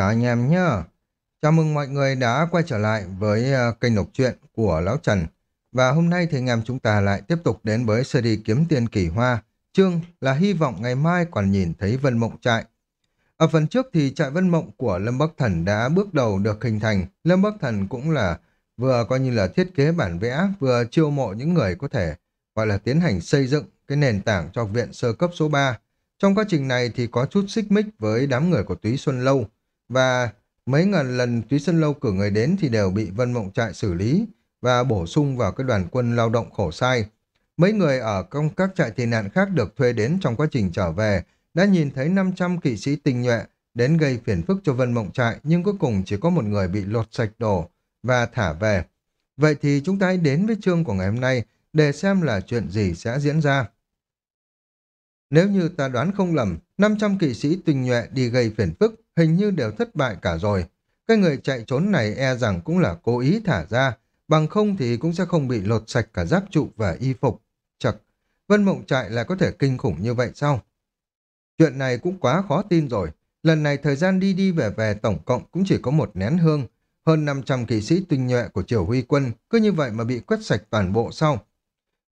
Chào anh em nhé. Chào mừng mọi người đã quay trở lại với ờ, kênh đọc truyện của Lão Trần. Và hôm nay thì anh em chúng ta lại tiếp tục đến với series Kiếm Tiền Kỳ Hoa. Chương là hy vọng ngày mai còn nhìn thấy Vân Mộng Trại. Ở phần trước thì trại Vân Mộng của Lâm Bắc Thần đã bước đầu được hình thành. Lâm Bắc Thần cũng là vừa coi như là thiết kế bản vẽ, vừa chiêu mộ những người có thể gọi là tiến hành xây dựng cái nền tảng cho viện sơ cấp số 3. Trong quá trình này thì có chút xích mích với đám người của Túy Xuân Lâu và mấy ngàn lần Túy Xuân Lâu cử người đến thì đều bị Vân Mộng Trại xử lý và bổ sung vào cái đoàn quân lao động khổ sai. Mấy người ở công các trại tị nạn khác được thuê đến trong quá trình trở về đã nhìn thấy 500 kỵ sĩ tinh nhuệ đến gây phiền phức cho Vân Mộng Trại nhưng cuối cùng chỉ có một người bị lột sạch đổ và thả về. Vậy thì chúng ta hãy đến với chương của ngày hôm nay để xem là chuyện gì sẽ diễn ra. Nếu như ta đoán không lầm, 500 kỵ sĩ tinh nhuệ đi gây phiền phức hình như đều thất bại cả rồi. Cái người chạy trốn này e rằng cũng là cố ý thả ra, bằng không thì cũng sẽ không bị lột sạch cả giáp trụ và y phục. Chật, Vân Mộng Trại lại có thể kinh khủng như vậy sao? Chuyện này cũng quá khó tin rồi. Lần này thời gian đi đi về về tổng cộng cũng chỉ có một nén hương. Hơn 500 kỵ sĩ tinh nhuệ của triều huy quân cứ như vậy mà bị quét sạch toàn bộ sau.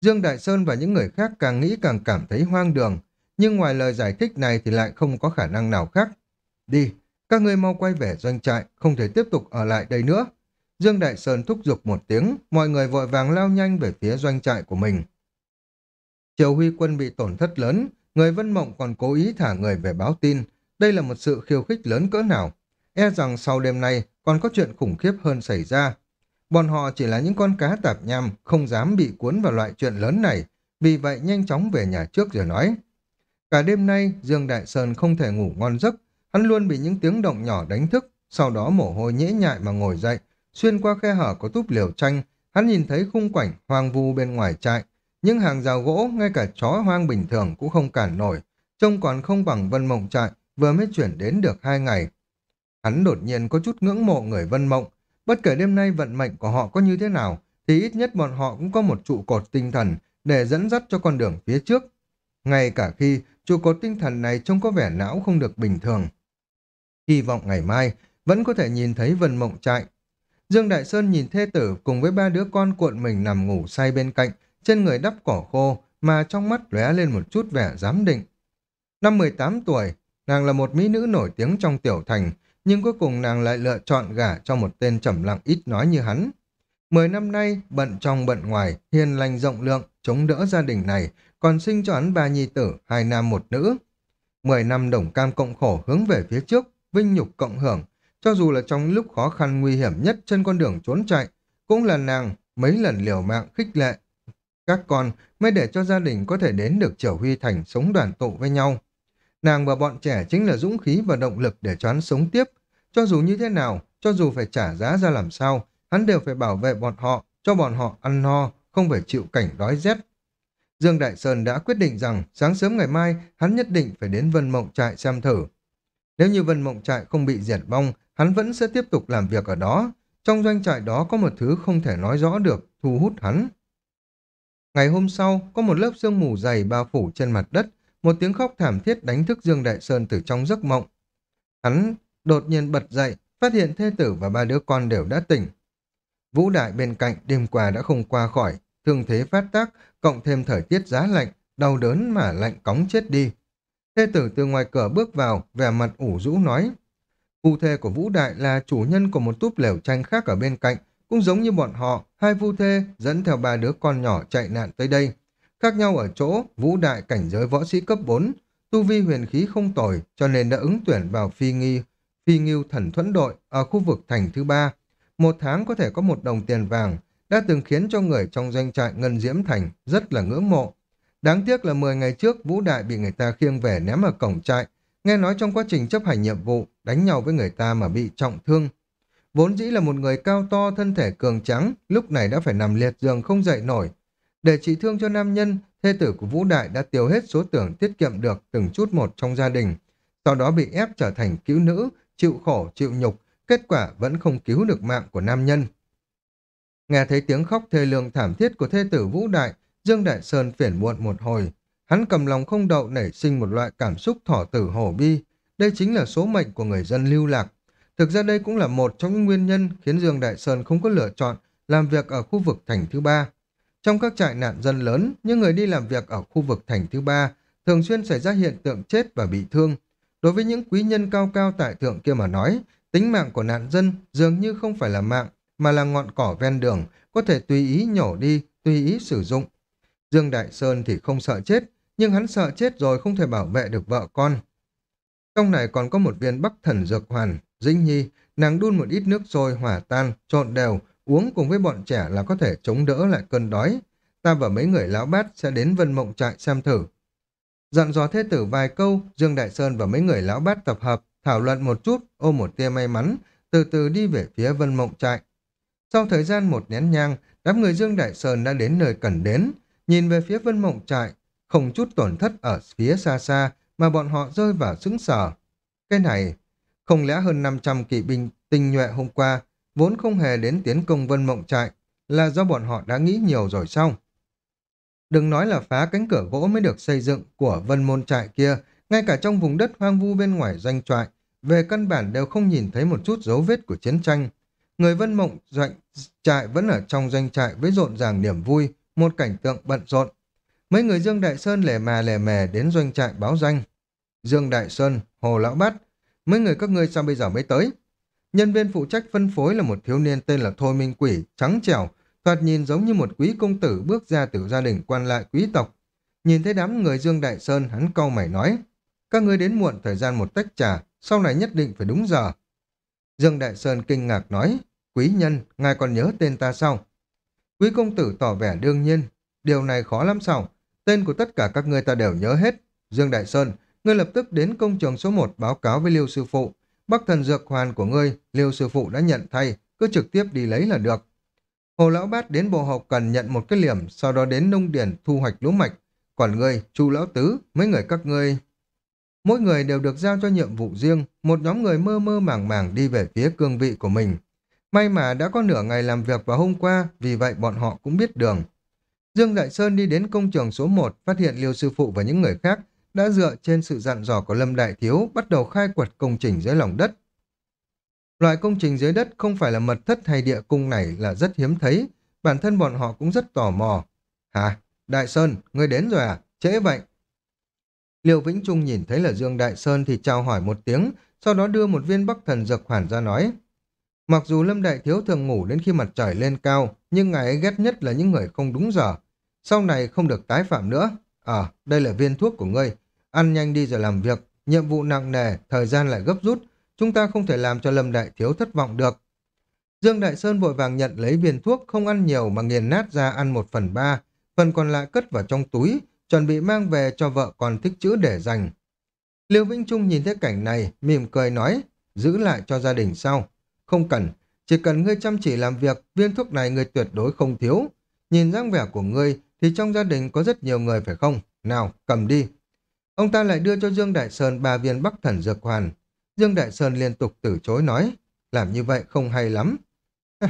Dương Đại Sơn và những người khác càng nghĩ càng cảm thấy hoang đường. Nhưng ngoài lời giải thích này thì lại không có khả năng nào khác. Đi, các ngươi mau quay về doanh trại, không thể tiếp tục ở lại đây nữa. Dương Đại Sơn thúc giục một tiếng, mọi người vội vàng lao nhanh về phía doanh trại của mình. Triều Huy quân bị tổn thất lớn, người Vân Mộng còn cố ý thả người về báo tin. Đây là một sự khiêu khích lớn cỡ nào. E rằng sau đêm nay còn có chuyện khủng khiếp hơn xảy ra. Bọn họ chỉ là những con cá tạp nham, không dám bị cuốn vào loại chuyện lớn này, vì vậy nhanh chóng về nhà trước rồi nói. Cả đêm nay, Dương Đại Sơn không thể ngủ ngon giấc, hắn luôn bị những tiếng động nhỏ đánh thức, sau đó mồ hôi nhễ nhại mà ngồi dậy, xuyên qua khe hở có túp liều tranh, hắn nhìn thấy khung cảnh hoang vu bên ngoài trại, những hàng rào gỗ, ngay cả chó hoang bình thường cũng không cản nổi, trông còn không bằng vân mộng trại, vừa mới chuyển đến được hai ngày. Hắn đột nhiên có chút ngưỡng mộ người vân mộng, bất kể đêm nay vận mệnh của họ có như thế nào, thì ít nhất bọn họ cũng có một trụ cột tinh thần để dẫn dắt cho con đường phía trước. Ngay cả khi trụ cột tinh thần này trông có vẻ não không được bình thường. Hy vọng ngày mai vẫn có thể nhìn thấy vân mộng trại. Dương Đại Sơn nhìn thê tử cùng với ba đứa con cuộn mình nằm ngủ say bên cạnh, trên người đắp cỏ khô mà trong mắt lóe lên một chút vẻ giám định. Năm 18 tuổi, nàng là một mỹ nữ nổi tiếng trong tiểu thành, nhưng cuối cùng nàng lại lựa chọn gả cho một tên trầm lặng ít nói như hắn. Mười năm nay, bận trong bận ngoài, hiền lành rộng lượng, chống đỡ gia đình này, còn sinh cho hắn ba nhi tử, hai nam một nữ. Mười năm đồng cam cộng khổ hướng về phía trước, vinh nhục cộng hưởng, cho dù là trong lúc khó khăn nguy hiểm nhất trên con đường trốn chạy, cũng là nàng mấy lần liều mạng khích lệ. Các con mới để cho gia đình có thể đến được Triều Huy Thành sống đoàn tụ với nhau. Nàng và bọn trẻ chính là dũng khí và động lực để cho hắn sống tiếp. Cho dù như thế nào, cho dù phải trả giá ra làm sao, hắn đều phải bảo vệ bọn họ, cho bọn họ ăn no, không phải chịu cảnh đói rét. Dương Đại Sơn đã quyết định rằng sáng sớm ngày mai hắn nhất định phải đến Vân Mộng Trại xem thử. Nếu như Vân Mộng Trại không bị diệt vong, hắn vẫn sẽ tiếp tục làm việc ở đó. Trong doanh trại đó có một thứ không thể nói rõ được, thu hút hắn. Ngày hôm sau, có một lớp sương mù dày bao phủ trên mặt đất, một tiếng khóc thảm thiết đánh thức Dương Đại Sơn từ trong giấc mộng. Hắn đột nhiên bật dậy, phát hiện thê tử và ba đứa con đều đã tỉnh. Vũ Đại bên cạnh đêm qua đã không qua khỏi, thương thế phát tác, cộng thêm thời tiết giá lạnh, đau đớn mà lạnh cóng chết đi. Thê tử từ ngoài cửa bước vào, vẻ mặt ủ rũ nói. Phu thê của Vũ Đại là chủ nhân của một túp lều tranh khác ở bên cạnh, cũng giống như bọn họ, hai phu thê dẫn theo ba đứa con nhỏ chạy nạn tới đây. Khác nhau ở chỗ, Vũ Đại cảnh giới võ sĩ cấp 4, tu vi huyền khí không tồi, cho nên đã ứng tuyển vào phi nghi, phi nghiêu thần thuẫn đội ở khu vực thành thứ ba. Một tháng có thể có một đồng tiền vàng, đã từng khiến cho người trong doanh trại Ngân Diễm Thành rất là ngưỡng mộ. Đáng tiếc là 10 ngày trước Vũ Đại bị người ta khiêng về ném ở cổng trại, nghe nói trong quá trình chấp hành nhiệm vụ đánh nhau với người ta mà bị trọng thương. Vốn dĩ là một người cao to thân thể cường trắng, lúc này đã phải nằm liệt giường không dậy nổi. Để trị thương cho nam nhân, thê tử của Vũ Đại đã tiêu hết số tưởng tiết kiệm được từng chút một trong gia đình. Sau đó bị ép trở thành cứu nữ, chịu khổ, chịu nhục, kết quả vẫn không cứu được mạng của nam nhân. Nghe thấy tiếng khóc thê lương thảm thiết của thê tử Vũ Đại, Dương Đại Sơn phiền muộn một hồi. Hắn cầm lòng không đậu nảy sinh một loại cảm xúc thỏ tử hổ bi. Đây chính là số mệnh của người dân lưu lạc. Thực ra đây cũng là một trong những nguyên nhân khiến Dương Đại Sơn không có lựa chọn làm việc ở khu vực thành thứ ba. Trong các trại nạn dân lớn, những người đi làm việc ở khu vực thành thứ ba thường xuyên xảy ra hiện tượng chết và bị thương. Đối với những quý nhân cao cao tại thượng kia mà nói, tính mạng của nạn dân dường như không phải là mạng, mà là ngọn cỏ ven đường, có thể tùy ý nhổ đi, tùy ý sử dụng. Dương Đại Sơn thì không sợ chết, nhưng hắn sợ chết rồi không thể bảo vệ được vợ con. Trong này còn có một viên bắc thần dược hoàn, Dĩnh Nhi, nàng đun một ít nước sôi hỏa tan, trộn đều, uống cùng với bọn trẻ là có thể chống đỡ lại cơn đói. Ta và mấy người lão bát sẽ đến Vân Mộng trại xem thử. Dặn dò thế tử vài câu, Dương Đại Sơn và mấy người lão bát tập hợp, thảo luận một chút, ôm một tia may mắn, từ từ đi về phía Vân Mộng trại. Sau thời gian một nén nhang, đám người Dương Đại Sơn đã đến nơi cần đến, nhìn về phía Vân Mộng trại, không chút tổn thất ở phía xa xa mà bọn họ rơi vào sững sờ. Cái này, không lẽ hơn 500 kỵ binh tinh nhuệ hôm qua vốn không hề đến tiến công Vân Mộng trại là do bọn họ đã nghĩ nhiều rồi sao? Đừng nói là phá cánh cửa gỗ mới được xây dựng của Vân Môn trại kia, ngay cả trong vùng đất hoang vu bên ngoài doanh trại, về căn bản đều không nhìn thấy một chút dấu vết của chiến tranh. Người Vân Mộng doanh trại vẫn ở trong doanh trại với rộn ràng niềm vui, một cảnh tượng bận rộn. Mấy người Dương Đại Sơn lẻ mà lẻ mè đến doanh trại báo danh. Dương Đại Sơn, Hồ Lão Bát, mấy người các ngươi sao bây giờ mới tới? Nhân viên phụ trách phân phối là một thiếu niên tên là Thôi Minh Quỷ, trắng trẻo, thoạt nhìn giống như một quý công tử bước ra từ gia đình quan lại quý tộc. Nhìn thấy đám người Dương Đại Sơn, hắn câu mày nói, các ngươi đến muộn thời gian một tách trà, sau này nhất định phải đúng giờ. Dương Đại Sơn kinh ngạc nói, quý nhân, ngài còn nhớ tên ta sao? Quý công tử tỏ vẻ đương nhiên, điều này khó lắm sao? Tên của tất cả các ngươi ta đều nhớ hết. Dương Đại Sơn, ngươi lập tức đến công trường số 1 báo cáo với Liêu Sư Phụ. Bắc thần dược hoàn của ngươi, Liêu Sư Phụ đã nhận thay, cứ trực tiếp đi lấy là được. Hồ Lão Bát đến bộ học cần nhận một cái liềm, sau đó đến nông điển thu hoạch lúa mạch. Còn ngươi, Chu Lão Tứ, mấy người các ngươi... Mỗi người đều được giao cho nhiệm vụ riêng, một nhóm người mơ mơ màng màng đi về phía cương vị của mình. May mà đã có nửa ngày làm việc vào hôm qua, vì vậy bọn họ cũng biết đường. Dương Đại Sơn đi đến công trường số 1, phát hiện Liêu Sư Phụ và những người khác đã dựa trên sự dặn dò của Lâm Đại Thiếu bắt đầu khai quật công trình dưới lòng đất. Loại công trình dưới đất không phải là mật thất hay địa cung này là rất hiếm thấy, bản thân bọn họ cũng rất tò mò. Hả? Đại Sơn, ngươi đến rồi à? Trễ vậy. Liêu Vĩnh Trung nhìn thấy là Dương Đại Sơn thì chào hỏi một tiếng, sau đó đưa một viên bắc thần dược hoàn ra nói. Mặc dù Lâm Đại Thiếu thường ngủ đến khi mặt trời lên cao, nhưng ngài ấy ghét nhất là những người không đúng giờ. Sau này không được tái phạm nữa. Ờ, à, đây là viên thuốc của ngươi. Ăn nhanh đi rồi làm việc. Nhiệm vụ nặng nề, thời gian lại gấp rút. Chúng ta không thể làm cho Lâm Đại Thiếu thất vọng được. Dương Đại Sơn vội vàng nhận lấy viên thuốc không ăn nhiều mà nghiền nát ra ăn một phần ba. Phần còn lại cất vào trong túi, chuẩn bị mang về cho vợ còn thích chữ để dành. Liêu Vĩnh Trung nhìn thấy cảnh này, mỉm cười nói, giữ lại cho gia đình sau. Không cần, chỉ cần ngươi chăm chỉ làm việc, viên thuốc này ngươi tuyệt đối không thiếu. Nhìn dáng vẻ của ngươi thì trong gia đình có rất nhiều người phải không? Nào, cầm đi. Ông ta lại đưa cho Dương Đại Sơn ba viên bắc thần dược hoàn. Dương Đại Sơn liên tục từ chối nói, làm như vậy không hay lắm.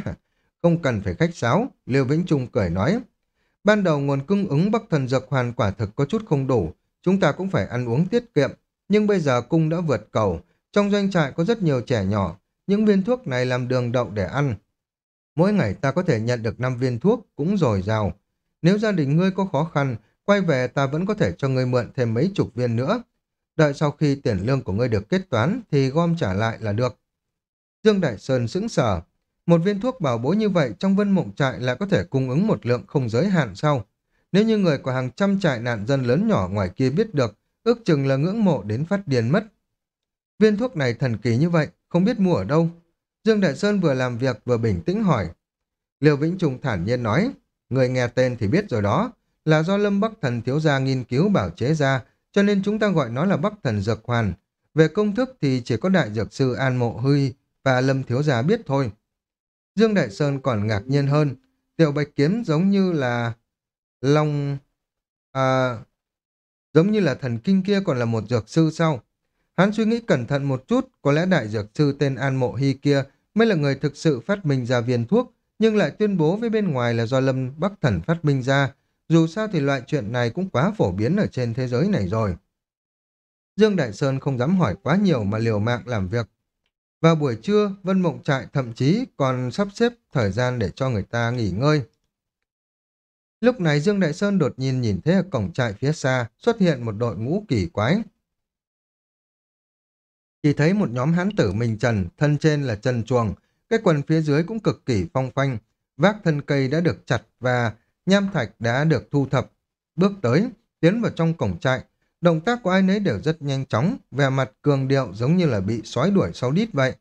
không cần phải khách sáo, Liêu Vĩnh Trung cười nói. Ban đầu nguồn cung ứng bắc thần dược hoàn quả thực có chút không đủ, chúng ta cũng phải ăn uống tiết kiệm, nhưng bây giờ cung đã vượt cầu, trong doanh trại có rất nhiều trẻ nhỏ, những viên thuốc này làm đường đậu để ăn. Mỗi ngày ta có thể nhận được 5 viên thuốc, cũng dồi dào. Nếu gia đình ngươi có khó khăn, quay về ta vẫn có thể cho ngươi mượn thêm mấy chục viên nữa. Đợi sau khi tiền lương của ngươi được kết toán thì gom trả lại là được. Dương Đại Sơn sững sờ. Một viên thuốc bảo bối như vậy trong vân mộng trại lại có thể cung ứng một lượng không giới hạn sau. Nếu như người của hàng trăm trại nạn dân lớn nhỏ ngoài kia biết được, ước chừng là ngưỡng mộ đến phát điên mất. Viên thuốc này thần kỳ như vậy, không biết mua ở đâu. Dương Đại Sơn vừa làm việc vừa bình tĩnh hỏi. Liêu Vĩnh Trung thản nhiên nói, người nghe tên thì biết rồi đó, là do Lâm Bắc Thần thiếu gia nghiên cứu bảo chế ra, cho nên chúng ta gọi nó là Bắc Thần Dược Hoàn. Về công thức thì chỉ có Đại Dược Sư An Mộ Huy và Lâm Thiếu Gia biết thôi. Dương Đại Sơn còn ngạc nhiên hơn, Tiểu Bạch Kiếm giống như là Long... À, giống như là thần kinh kia còn là một dược sư sao? Hắn suy nghĩ cẩn thận một chút, có lẽ đại dược sư tên An Mộ Hy kia mới là người thực sự phát minh ra viên thuốc, nhưng lại tuyên bố với bên ngoài là do Lâm Bắc Thần phát minh ra. Dù sao thì loại chuyện này cũng quá phổ biến ở trên thế giới này rồi. Dương Đại Sơn không dám hỏi quá nhiều mà liều mạng làm việc. Vào buổi trưa, Vân Mộng Trại thậm chí còn sắp xếp thời gian để cho người ta nghỉ ngơi. Lúc này Dương Đại Sơn đột nhiên nhìn thấy ở cổng trại phía xa xuất hiện một đội ngũ kỳ quái. Chỉ thấy một nhóm hán tử mình trần, thân trên là trần chuồng, cái quần phía dưới cũng cực kỳ phong phanh, vác thân cây đã được chặt và nham thạch đã được thu thập. Bước tới, tiến vào trong cổng trại, động tác của ai nấy đều rất nhanh chóng, vẻ mặt cường điệu giống như là bị sói đuổi sau đít vậy.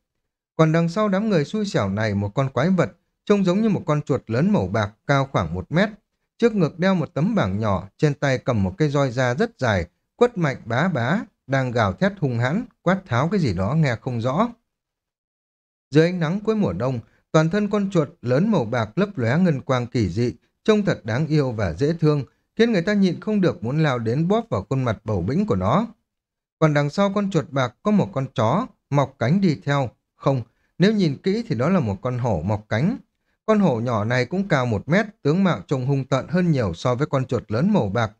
Còn đằng sau đám người xui xẻo này một con quái vật, trông giống như một con chuột lớn màu bạc cao khoảng một mét. Trước ngực đeo một tấm bảng nhỏ, trên tay cầm một cây roi da rất dài, quất mạnh bá bá, đang gào thét hung hãn, quát tháo cái gì đó nghe không rõ. Dưới ánh nắng cuối mùa đông, toàn thân con chuột lớn màu bạc lấp lóe ngân quang kỳ dị, trông thật đáng yêu và dễ thương, khiến người ta nhịn không được muốn lao đến bóp vào khuôn mặt bầu bĩnh của nó. Còn đằng sau con chuột bạc có một con chó, mọc cánh đi theo. Không, nếu nhìn kỹ thì đó là một con hổ mọc cánh. Con hổ nhỏ này cũng cao một mét, tướng mạo trông hung tợn hơn nhiều so với con chuột lớn màu bạc.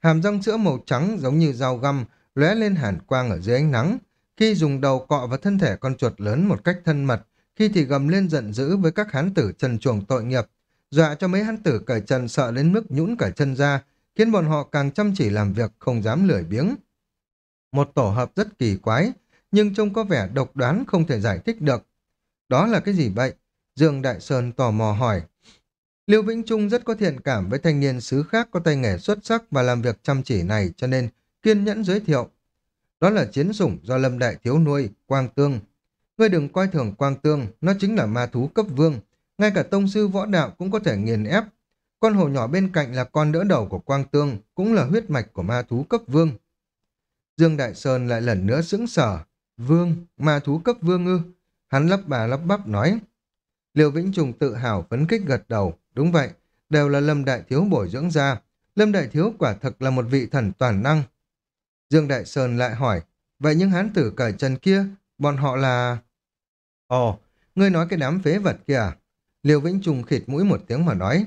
Hàm răng sữa màu trắng giống như dao găm, lóe lên hàn quang ở dưới ánh nắng. Khi dùng đầu cọ vào thân thể con chuột lớn một cách thân mật, khi thì gầm lên giận dữ với các hán tử trần chuồng tội nghiệp, dọa cho mấy hán tử cởi trần sợ đến mức nhũn cả chân ra, khiến bọn họ càng chăm chỉ làm việc không dám lười biếng. Một tổ hợp rất kỳ quái, nhưng trông có vẻ độc đoán không thể giải thích được. Đó là cái gì vậy? Dương Đại Sơn tò mò hỏi. Liêu Vĩnh Trung rất có thiện cảm với thanh niên xứ khác có tay nghề xuất sắc và làm việc chăm chỉ này cho nên kiên nhẫn giới thiệu. Đó là chiến sủng do Lâm Đại Thiếu nuôi, Quang Tương. Ngươi đừng coi thường Quang Tương, nó chính là ma thú cấp vương. Ngay cả tông sư võ đạo cũng có thể nghiền ép. Con hồ nhỏ bên cạnh là con đỡ đầu của Quang Tương, cũng là huyết mạch của ma thú cấp vương. Dương Đại Sơn lại lần nữa sững sở. Vương, ma thú cấp vương ư? Hắn lắp bà lắp bắp nói. Liêu Vĩnh Trùng tự hào phấn kích gật đầu. Đúng vậy, đều là Lâm Đại Thiếu bồi dưỡng ra. Lâm Đại Thiếu quả thật là một vị thần toàn năng. Dương Đại Sơn lại hỏi, vậy những hán tử cởi chân kia, bọn họ là... Ồ, ngươi nói cái đám phế vật kia à? Liêu Vĩnh Trùng khịt mũi một tiếng mà nói.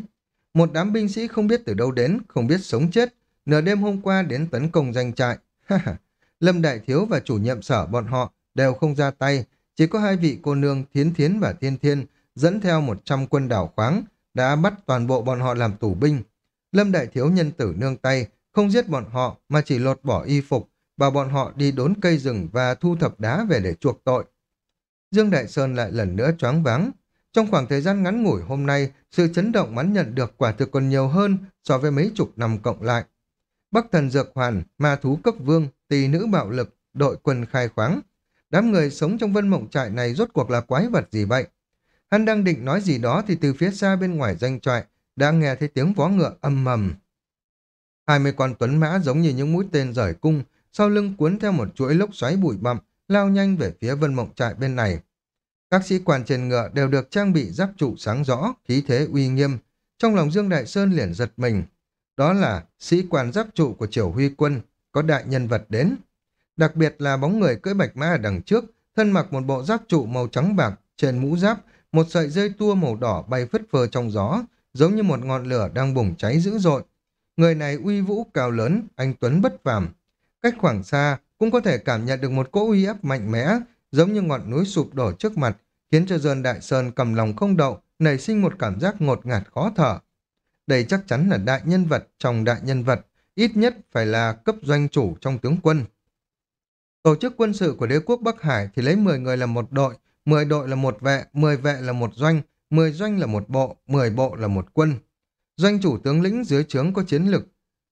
Một đám binh sĩ không biết từ đâu đến, không biết sống chết, nửa đêm hôm qua đến tấn công danh trại. Lâm Đại Thiếu và chủ nhiệm sở bọn họ đều không ra tay, chỉ có hai vị cô nương Thiến Thiến và Thiên Thiên dẫn theo một trăm quân đảo khoáng đã bắt toàn bộ bọn họ làm tù binh. Lâm Đại Thiếu nhân tử nương tay, không giết bọn họ mà chỉ lột bỏ y phục, bảo bọn họ đi đốn cây rừng và thu thập đá về để chuộc tội. Dương Đại Sơn lại lần nữa choáng váng. Trong khoảng thời gian ngắn ngủi hôm nay, sự chấn động hắn nhận được quả thực còn nhiều hơn so với mấy chục năm cộng lại. Bắc thần dược hoàn, ma thú cấp vương, tỳ nữ bạo lực, đội quân khai khoáng. Đám người sống trong vân mộng trại này rốt cuộc là quái vật gì vậy? Hắn đang định nói gì đó thì từ phía xa bên ngoài danh trại đã nghe thấy tiếng vó ngựa âm mầm. Hai mươi con tuấn mã giống như những mũi tên rời cung, sau lưng cuốn theo một chuỗi lốc xoáy bụi bặm, lao nhanh về phía vân mộng trại bên này. Các sĩ quan trên ngựa đều được trang bị giáp trụ sáng rõ, khí thế uy nghiêm. Trong lòng Dương Đại Sơn liền giật mình. Đó là sĩ quan giáp trụ của triều huy quân, có đại nhân vật đến. Đặc biệt là bóng người cưỡi bạch mã ở đằng trước, thân mặc một bộ giáp trụ màu trắng bạc, trên mũ giáp, một sợi dây tua màu đỏ bay phất phơ trong gió, giống như một ngọn lửa đang bùng cháy dữ dội. Người này uy vũ cao lớn, anh Tuấn bất phàm. Cách khoảng xa, cũng có thể cảm nhận được một cỗ uy áp mạnh mẽ, giống như ngọn núi sụp đổ trước mặt, khiến cho Dơn Đại Sơn cầm lòng không đậu, nảy sinh một cảm giác ngột ngạt khó thở. Đây chắc chắn là đại nhân vật trong đại nhân vật, ít nhất phải là cấp doanh chủ trong tướng quân. Tổ chức quân sự của đế quốc Bắc Hải thì lấy 10 người là một đội, 10 đội là một vệ, 10 vệ là một doanh, 10 doanh là một bộ, 10 bộ là một quân. Doanh chủ tướng lĩnh dưới trướng có chiến lực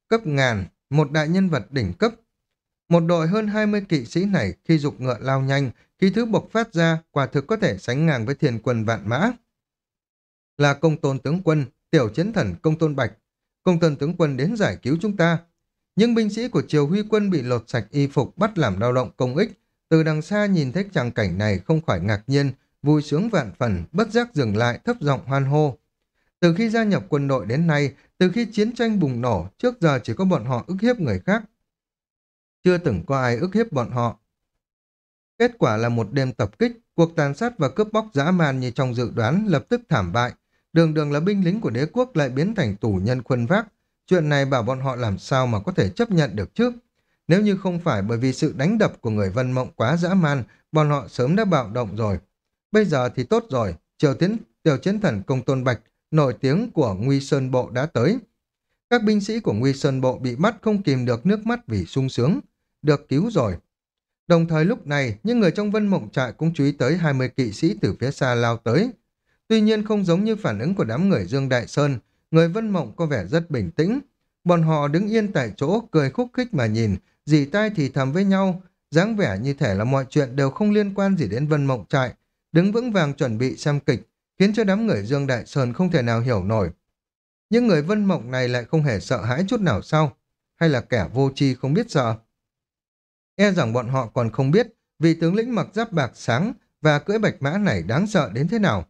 cấp ngàn, một đại nhân vật đỉnh cấp. Một đội hơn 20 kỵ sĩ này khi dục ngựa lao nhanh, khi thứ bộc phát ra, quả thực có thể sánh ngang với thiên quân vạn mã. Là công tôn tướng quân, tiểu chiến thần công tôn bạch. Công tôn tướng quân đến giải cứu chúng ta. Nhưng binh sĩ của triều huy quân bị lột sạch y phục bắt làm lao động công ích. Từ đằng xa nhìn thấy tràng cảnh này không khỏi ngạc nhiên, vui sướng vạn phần, bất giác dừng lại thấp giọng hoan hô. Từ khi gia nhập quân đội đến nay, từ khi chiến tranh bùng nổ, trước giờ chỉ có bọn họ ức hiếp người khác. Chưa từng có ai ức hiếp bọn họ. Kết quả là một đêm tập kích, cuộc tàn sát và cướp bóc dã man như trong dự đoán lập tức thảm bại. Đường đường là binh lính của đế quốc lại biến thành tù nhân khuân vác. Chuyện này bảo bọn họ làm sao mà có thể chấp nhận được chứ? Nếu như không phải bởi vì sự đánh đập của người Vân Mộng quá dã man, bọn họ sớm đã bạo động rồi. Bây giờ thì tốt rồi, triều tiến tiểu chiến thần công tôn bạch, nổi tiếng của Nguy Sơn Bộ đã tới. Các binh sĩ của Nguy Sơn Bộ bị bắt không kìm được nước mắt vì sung sướng. Được cứu rồi. Đồng thời lúc này, những người trong vân mộng trại cũng chú ý tới 20 kỵ sĩ từ phía xa lao tới. Tuy nhiên không giống như phản ứng của đám người Dương Đại Sơn, người vân mộng có vẻ rất bình tĩnh. Bọn họ đứng yên tại chỗ, cười khúc khích mà nhìn, dì tai thì thầm với nhau, dáng vẻ như thể là mọi chuyện đều không liên quan gì đến vân mộng trại, đứng vững vàng chuẩn bị xem kịch, khiến cho đám người Dương Đại Sơn không thể nào hiểu nổi. Nhưng người vân mộng này lại không hề sợ hãi chút nào sao? Hay là kẻ vô tri không biết sợ? E rằng bọn họ còn không biết vì tướng lĩnh mặc giáp bạc sáng và cưỡi bạch mã này đáng sợ đến thế nào.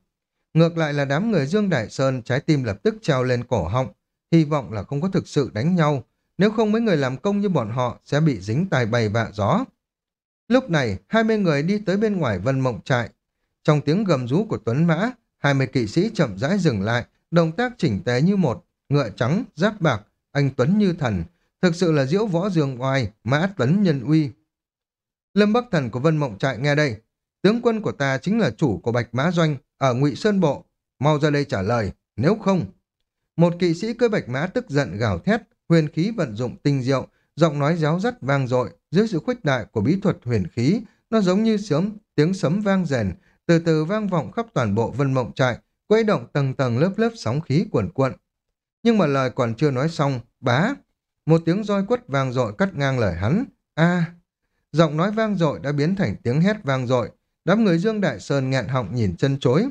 Ngược lại là đám người Dương Đại Sơn trái tim lập tức treo lên cổ họng, hy vọng là không có thực sự đánh nhau, nếu không mấy người làm công như bọn họ sẽ bị dính tài bày vạ gió. Lúc này, hai mươi người đi tới bên ngoài vân mộng trại. Trong tiếng gầm rú của Tuấn Mã, hai mươi kỵ sĩ chậm rãi dừng lại, động tác chỉnh tề như một, ngựa trắng, giáp bạc, anh Tuấn như thần, thực sự là diễu võ dương oai, mã tấn nhân uy. Lâm Bắc Thần của Vân Mộng Trại nghe đây, tướng quân của ta chính là chủ của Bạch Mã Doanh ở Ngụy Sơn Bộ, mau ra đây trả lời, nếu không. Một kỵ sĩ cưỡi Bạch Mã tức giận gào thét, huyền khí vận dụng tinh diệu, giọng nói réo rắt vang dội dưới sự khuếch đại của bí thuật huyền khí, nó giống như sớm tiếng sấm vang rền, từ từ vang vọng khắp toàn bộ Vân Mộng Trại, quấy động tầng tầng lớp lớp sóng khí cuồn cuộn. Nhưng mà lời còn chưa nói xong, bá, một tiếng roi quất vang dội cắt ngang lời hắn. A, giọng nói vang dội đã biến thành tiếng hét vang dội. Đám người Dương Đại Sơn nghẹn họng nhìn chân chối.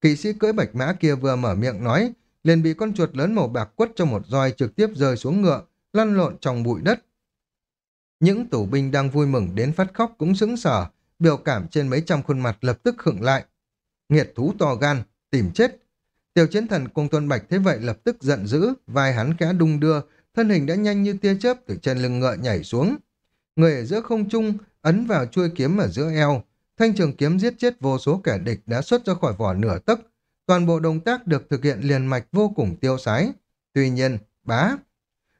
Kỵ sĩ cưỡi bạch mã kia vừa mở miệng nói, liền bị con chuột lớn màu bạc quất cho một roi trực tiếp rơi xuống ngựa, lăn lộn trong bụi đất. Những tù binh đang vui mừng đến phát khóc cũng sững sờ, biểu cảm trên mấy trăm khuôn mặt lập tức khựng lại. Nghiệt thú to gan, tìm chết. Tiểu chiến thần cung tuân bạch thế vậy lập tức giận dữ, vai hắn kẽ đung đưa, thân hình đã nhanh như tia chớp từ trên lưng ngựa nhảy xuống. Người ở giữa không trung, ấn vào chuôi kiếm ở giữa eo. Thanh trường kiếm giết chết vô số kẻ địch đã xuất ra khỏi vỏ nửa tấc. Toàn bộ động tác được thực hiện liền mạch vô cùng tiêu sái. Tuy nhiên, bá.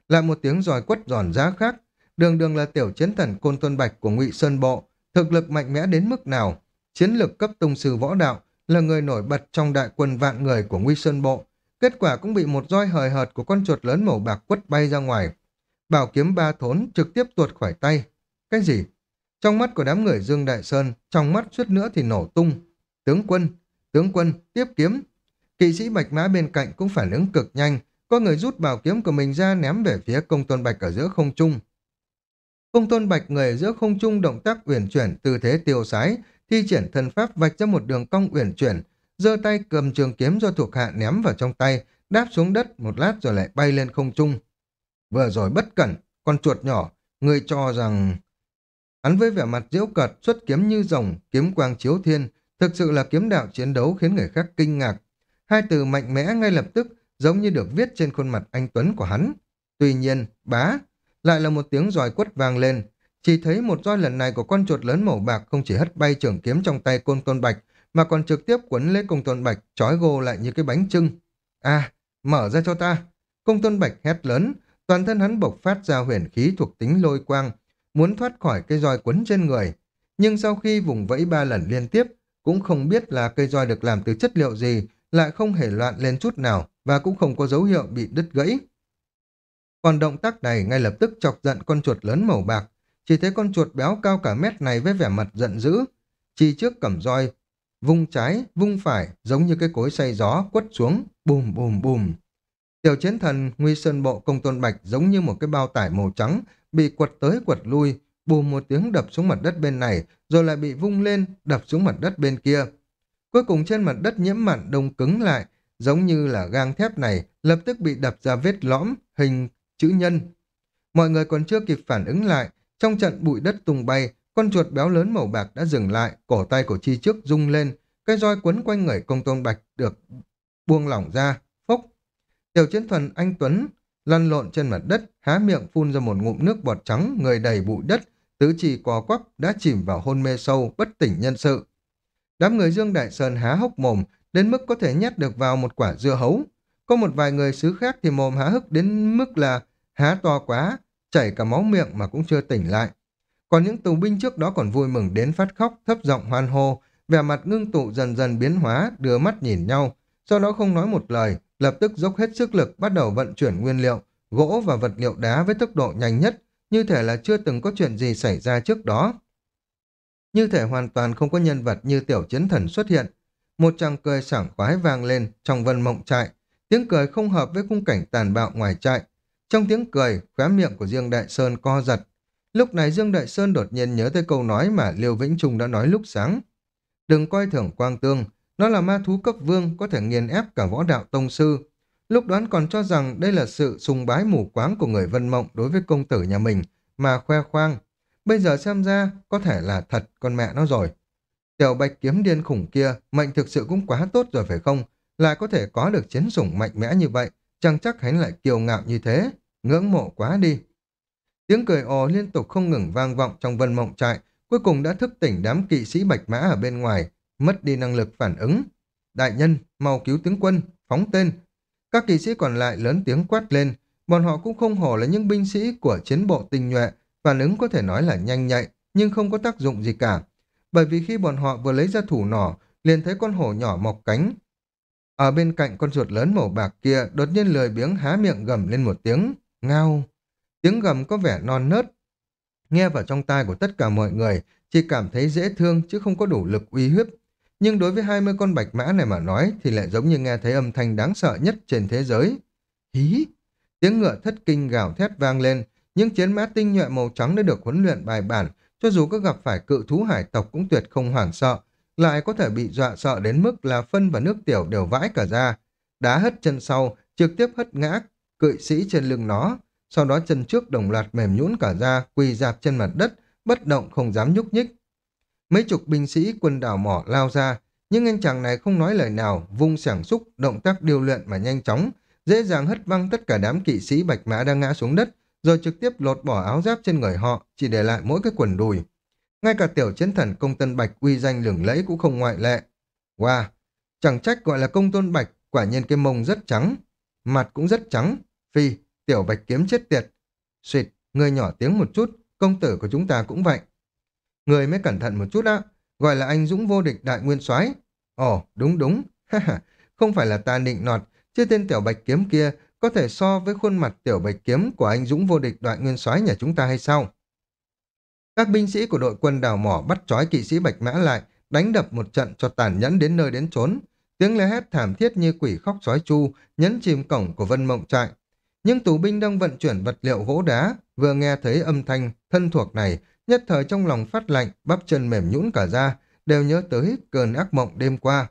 Lại một tiếng giòi quất giòn giá khác. Đường đường là tiểu chiến thần Côn Tuân Bạch của ngụy Sơn Bộ. Thực lực mạnh mẽ đến mức nào? Chiến lực cấp tông sư võ đạo là người nổi bật trong đại quân vạn người của Nguy Sơn Bộ. Kết quả cũng bị một roi hời hợt của con chuột lớn màu bạc quất bay ra ngoài. Bảo kiếm ba thốn trực tiếp tuột khỏi tay. Cái gì? Trong mắt của đám người Dương Đại Sơn, trong mắt suốt nữa thì nổ tung. Tướng quân, tướng quân, tiếp kiếm. Kỵ sĩ Bạch Mã bên cạnh cũng phản ứng cực nhanh, có người rút bảo kiếm của mình ra ném về phía công tôn Bạch ở giữa không trung. Công tôn Bạch người giữa không trung động tác uyển chuyển tư thế tiêu sái, thi triển thần pháp vạch ra một đường cong uyển chuyển, giơ tay cầm trường kiếm do thuộc hạ ném vào trong tay, đáp xuống đất một lát rồi lại bay lên không trung. Vừa rồi bất cẩn, con chuột nhỏ, người cho rằng... Hắn với vẻ mặt diễu cợt xuất kiếm như rồng, kiếm quang chiếu thiên, thực sự là kiếm đạo chiến đấu khiến người khác kinh ngạc. Hai từ mạnh mẽ ngay lập tức giống như được viết trên khuôn mặt anh Tuấn của hắn. Tuy nhiên, bá, lại là một tiếng roi quất vang lên, chỉ thấy một roi lần này của con chuột lớn màu bạc không chỉ hất bay trường kiếm trong tay côn tôn bạch, mà còn trực tiếp quấn lấy công tôn bạch, trói gô lại như cái bánh trưng. À, mở ra cho ta. Công tôn bạch hét lớn, toàn thân hắn bộc phát ra huyền khí thuộc tính lôi quang, muốn thoát khỏi cây roi quấn trên người. Nhưng sau khi vùng vẫy ba lần liên tiếp, cũng không biết là cây roi được làm từ chất liệu gì, lại không hề loạn lên chút nào và cũng không có dấu hiệu bị đứt gãy. Còn động tác này ngay lập tức chọc giận con chuột lớn màu bạc, chỉ thấy con chuột béo cao cả mét này với vẻ mặt giận dữ. Chi trước cầm roi, vung trái, vung phải, giống như cái cối xay gió, quất xuống, bùm bùm bùm. Tiểu chiến thần Nguy Sơn Bộ Công Tôn Bạch giống như một cái bao tải màu trắng, bị quật tới quật lui, bùm một tiếng đập xuống mặt đất bên này, rồi lại bị vung lên, đập xuống mặt đất bên kia. Cuối cùng trên mặt đất nhiễm mặn đông cứng lại, giống như là gang thép này, lập tức bị đập ra vết lõm, hình chữ nhân. Mọi người còn chưa kịp phản ứng lại, trong trận bụi đất tung bay, con chuột béo lớn màu bạc đã dừng lại, cổ tay của chi trước rung lên, cái roi quấn quanh người công tôn bạch được buông lỏng ra, phốc. Tiểu chiến thần anh Tuấn lăn lộn trên mặt đất, há miệng phun ra một ngụm nước bọt trắng, người đầy bụi đất, tứ chỉ cò quắp đã chìm vào hôn mê sâu, bất tỉnh nhân sự. Đám người Dương Đại Sơn há hốc mồm, đến mức có thể nhét được vào một quả dưa hấu. Có một vài người xứ khác thì mồm há hức đến mức là há to quá, chảy cả máu miệng mà cũng chưa tỉnh lại. Còn những tù binh trước đó còn vui mừng đến phát khóc, thấp giọng hoan hô, vẻ mặt ngưng tụ dần dần biến hóa, đưa mắt nhìn nhau, sau đó không nói một lời, lập tức dốc hết sức lực bắt đầu vận chuyển nguyên liệu, gỗ và vật liệu đá với tốc độ nhanh nhất, như thể là chưa từng có chuyện gì xảy ra trước đó. Như thể hoàn toàn không có nhân vật như tiểu chiến thần xuất hiện. Một tràng cười sảng khoái vang lên trong vân mộng trại, tiếng cười không hợp với khung cảnh tàn bạo ngoài trại. Trong tiếng cười, khóe miệng của Dương Đại Sơn co giật. Lúc này Dương Đại Sơn đột nhiên nhớ tới câu nói mà Liêu Vĩnh Trung đã nói lúc sáng. Đừng coi thường quang tương, nó là ma thú cấp vương có thể nghiền ép cả võ đạo tông sư. Lúc đoán còn cho rằng đây là sự sùng bái mù quáng của người Vân Mộng đối với công tử nhà mình mà khoe khoang. Bây giờ xem ra có thể là thật con mẹ nó rồi. Tiểu bạch kiếm điên khủng kia mệnh thực sự cũng quá tốt rồi phải không? Lại có thể có được chiến sủng mạnh mẽ như vậy, chẳng chắc hắn lại kiêu ngạo như thế. Ngưỡng mộ quá đi. Tiếng cười ồ liên tục không ngừng vang vọng trong vân mộng trại, cuối cùng đã thức tỉnh đám kỵ sĩ bạch mã ở bên ngoài, mất đi năng lực phản ứng. Đại nhân, mau cứu tướng quân, phóng tên. Các kỵ sĩ còn lại lớn tiếng quát lên, bọn họ cũng không hổ là những binh sĩ của chiến bộ tinh nhuệ, phản ứng có thể nói là nhanh nhạy, nhưng không có tác dụng gì cả. Bởi vì khi bọn họ vừa lấy ra thủ nỏ, liền thấy con hổ nhỏ mọc cánh. Ở bên cạnh con chuột lớn màu bạc kia, đột nhiên lười biếng há miệng gầm lên một tiếng, ngao. Tiếng gầm có vẻ non nớt. Nghe vào trong tai của tất cả mọi người, chỉ cảm thấy dễ thương chứ không có đủ lực uy hiếp. Nhưng đối với 20 con bạch mã này mà nói thì lại giống như nghe thấy âm thanh đáng sợ nhất trên thế giới. Hí! Tiếng ngựa thất kinh gào thét vang lên, những chiến mã tinh nhuệ màu trắng đã được huấn luyện bài bản, cho dù có gặp phải cự thú hải tộc cũng tuyệt không hoảng sợ, lại có thể bị dọa sợ đến mức là phân và nước tiểu đều vãi cả ra. Đá hất chân sau, trực tiếp hất ngã cự sĩ trên lưng nó, sau đó chân trước đồng loạt mềm nhũn cả ra, quỳ dạp trên mặt đất, bất động không dám nhúc nhích. Mấy chục binh sĩ quân đảo mỏ lao ra, nhưng anh chàng này không nói lời nào, vung sảng xúc, động tác điều luyện mà nhanh chóng, dễ dàng hất văng tất cả đám kỵ sĩ bạch mã đang ngã xuống đất, rồi trực tiếp lột bỏ áo giáp trên người họ, chỉ để lại mỗi cái quần đùi. Ngay cả tiểu chiến thần công tân bạch uy danh lừng lẫy cũng không ngoại lệ. Wow, chẳng trách gọi là công tôn bạch, quả nhiên cái mông rất trắng, mặt cũng rất trắng. Phi, tiểu bạch kiếm chết tiệt. Xuyệt, người nhỏ tiếng một chút, công tử của chúng ta cũng vậy. Người mới cẩn thận một chút á, gọi là anh Dũng vô địch đại nguyên soái. Ồ, đúng đúng, không phải là ta nịnh nọt, chứ tên tiểu bạch kiếm kia có thể so với khuôn mặt tiểu bạch kiếm của anh Dũng vô địch đại nguyên soái nhà chúng ta hay sao? Các binh sĩ của đội quân đào mỏ bắt trói kỵ sĩ bạch mã lại, đánh đập một trận cho tàn nhẫn đến nơi đến chốn. Tiếng la hét thảm thiết như quỷ khóc sói chu, nhấn chìm cổng của vân mộng trại. Những tù binh đang vận chuyển vật liệu gỗ đá, vừa nghe thấy âm thanh thân thuộc này, nhất thời trong lòng phát lạnh, bắp chân mềm nhũn cả ra, đều nhớ tới cơn ác mộng đêm qua.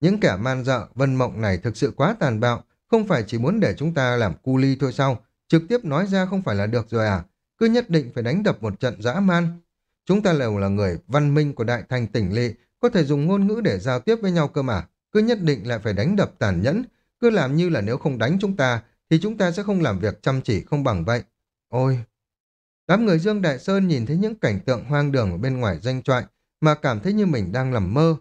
Những kẻ man dợ, vân mộng này thực sự quá tàn bạo, không phải chỉ muốn để chúng ta làm cu ly thôi sao? Trực tiếp nói ra không phải là được rồi à? Cứ nhất định phải đánh đập một trận dã man. Chúng ta đều là người văn minh của đại thành tỉnh lỵ, có thể dùng ngôn ngữ để giao tiếp với nhau cơ mà. Cứ nhất định lại phải đánh đập tàn nhẫn, cứ làm như là nếu không đánh chúng ta, thì chúng ta sẽ không làm việc chăm chỉ không bằng vậy. Ôi! Đám người Dương Đại Sơn nhìn thấy những cảnh tượng hoang đường ở bên ngoài danh trại, mà cảm thấy như mình đang nằm mơ.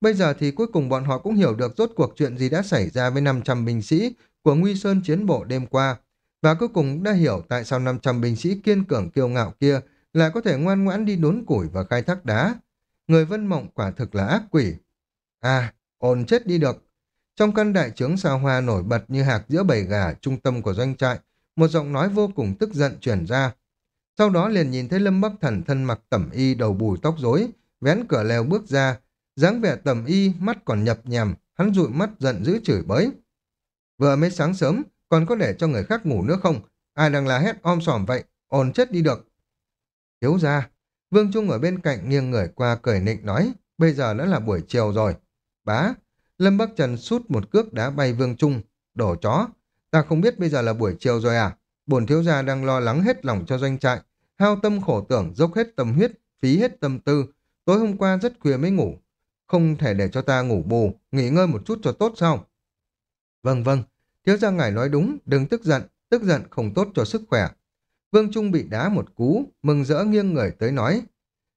Bây giờ thì cuối cùng bọn họ cũng hiểu được rốt cuộc chuyện gì đã xảy ra với 500 binh sĩ của Nguy Sơn chiến bộ đêm qua. Và cuối cùng đã hiểu tại sao 500 binh sĩ kiên cường kiêu ngạo kia lại có thể ngoan ngoãn đi đốn củi và khai thác đá. Người vân mộng quả thực là ác quỷ. À, ồn chết đi được. Trong căn đại trướng xa hoa nổi bật như hạc giữa bầy gà trung tâm của doanh trại, một giọng nói vô cùng tức giận truyền ra. Sau đó liền nhìn thấy Lâm Bắc Thần thân mặc tẩm y đầu bùi tóc rối, vén cửa leo bước ra, dáng vẻ tẩm y, mắt còn nhập nhèm, hắn dụi mắt giận dữ chửi bới. Vừa mới sáng sớm, còn có để cho người khác ngủ nữa không? À, Ai đang la hét om sòm vậy? Ồn chết đi được. Thiếu ra, Vương Trung ở bên cạnh nghiêng người qua cười nịnh nói, bây giờ đã là buổi chiều rồi. Bá, Lâm Bắc Trần sút một cước đá bay Vương Trung, đổ chó. Ta không biết bây giờ là buổi chiều rồi à? Bồn thiếu gia đang lo lắng hết lòng cho doanh trại, hao tâm khổ tưởng, dốc hết tâm huyết, phí hết tâm tư. Tối hôm qua rất khuya mới ngủ, không thể để cho ta ngủ bù, nghỉ ngơi một chút cho tốt sao? Vâng vâng, thiếu gia ngài nói đúng, đừng tức giận, tức giận không tốt cho sức khỏe. Vương Trung bị đá một cú, mừng rỡ nghiêng người tới nói.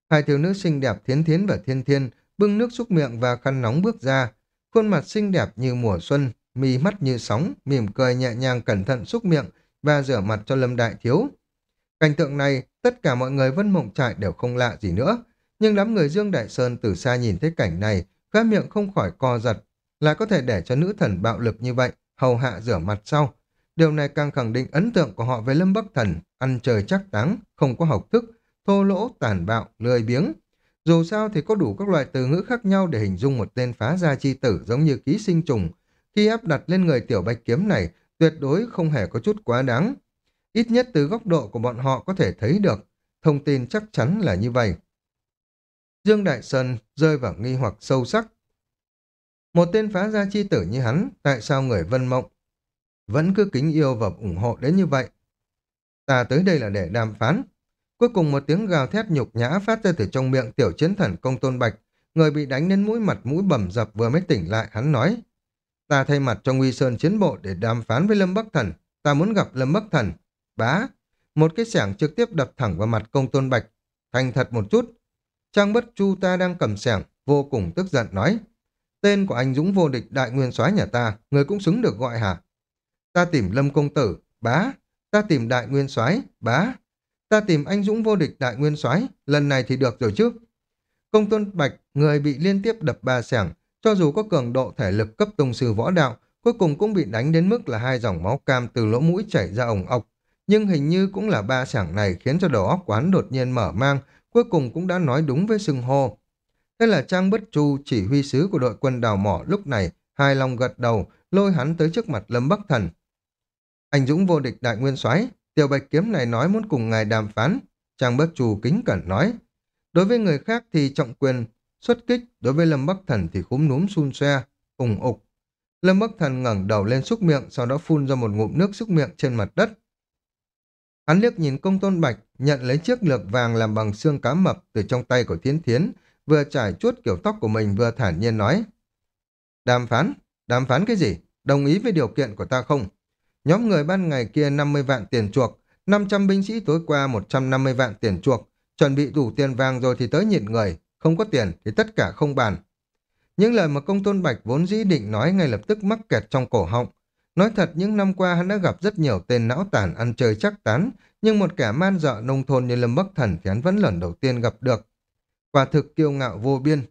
Hai thiếu nữ xinh đẹp thiến thiến và thiên thiên, bưng nước xúc miệng và khăn nóng bước ra. Khuôn mặt xinh đẹp như mùa xuân, mì mắt như sóng, mỉm cười nhẹ nhàng cẩn thận xúc miệng và rửa mặt cho Lâm Đại Thiếu. Cảnh tượng này, tất cả mọi người vân mộng trại đều không lạ gì nữa. Nhưng đám người Dương Đại Sơn từ xa nhìn thấy cảnh này, khóa miệng không khỏi co giật. Là có thể để cho nữ thần bạo lực như vậy, hầu hạ rửa mặt sau. Điều này càng khẳng định ấn tượng của họ về Lâm Bắc Thần, ăn trời chắc táng, không có học thức, thô lỗ, tàn bạo, lười biếng. Dù sao thì có đủ các loại từ ngữ khác nhau để hình dung một tên phá gia chi tử giống như ký sinh trùng. Khi áp đặt lên người tiểu bạch kiếm này, tuyệt đối không hề có chút quá đáng. Ít nhất từ góc độ của bọn họ có thể thấy được, thông tin chắc chắn là như vậy. Dương Đại Sơn rơi vào nghi hoặc sâu sắc. Một tên phá gia chi tử như hắn, tại sao người vân mộng vẫn cứ kính yêu và ủng hộ đến như vậy? Ta tới đây là để đàm phán. Cuối cùng một tiếng gào thét nhục nhã phát ra từ trong miệng tiểu chiến thần công tôn bạch. Người bị đánh đến mũi mặt mũi bầm dập vừa mới tỉnh lại, hắn nói. Ta thay mặt cho Nguy Sơn chiến bộ để đàm phán với Lâm Bắc Thần. Ta muốn gặp Lâm Bắc Thần. Bá! Một cái sẻng trực tiếp đập thẳng vào mặt công tôn bạch. Thành thật một chút. Trang bất chu ta đang cầm sẻng, vô cùng tức giận nói. Tên của anh Dũng vô địch đại nguyên soái nhà ta, người cũng xứng được gọi hả? Ta tìm Lâm Công Tử, bá. Ta tìm đại nguyên soái bá. Ta tìm anh Dũng vô địch đại nguyên soái lần này thì được rồi chứ. Công tôn bạch, người bị liên tiếp đập ba sẻng, cho dù có cường độ thể lực cấp tông sư võ đạo, cuối cùng cũng bị đánh đến mức là hai dòng máu cam từ lỗ mũi chảy ra ổng ọc. Nhưng hình như cũng là ba sảng này khiến cho đầu óc quán đột nhiên mở mang, cuối cùng cũng đã nói đúng với sưng hô. Thế là Trang Bất Chu, chỉ huy sứ của đội quân đào mỏ lúc này, hài lòng gật đầu, lôi hắn tới trước mặt Lâm Bắc Thần. Anh Dũng vô địch đại nguyên soái tiểu bạch kiếm này nói muốn cùng ngài đàm phán. Trang Bất Chu kính cẩn nói. Đối với người khác thì trọng quyền xuất kích, đối với Lâm Bắc Thần thì khúm núm xun xoe, ủng ục. Lâm Bắc Thần ngẩng đầu lên xúc miệng, sau đó phun ra một ngụm nước xúc miệng trên mặt đất. Hắn liếc nhìn công tôn bạch, nhận lấy chiếc lược vàng làm bằng xương cá mập từ trong tay của thiến thiến, vừa trải chuốt kiểu tóc của mình vừa thản nhiên nói. Đàm phán? Đàm phán cái gì? Đồng ý với điều kiện của ta không? Nhóm người ban ngày kia 50 vạn tiền chuộc, 500 binh sĩ tối qua 150 vạn tiền chuộc, chuẩn bị đủ tiền vàng rồi thì tới nhịn người, không có tiền thì tất cả không bàn. Những lời mà công tôn bạch vốn dĩ định nói ngay lập tức mắc kẹt trong cổ họng. Nói thật những năm qua hắn đã gặp rất nhiều tên não tàn ăn chơi chắc tán, nhưng một kẻ man dợ nông thôn như Lâm Bắc Thần thì hắn vẫn lần đầu tiên gặp được. Quả thực kiêu ngạo vô biên.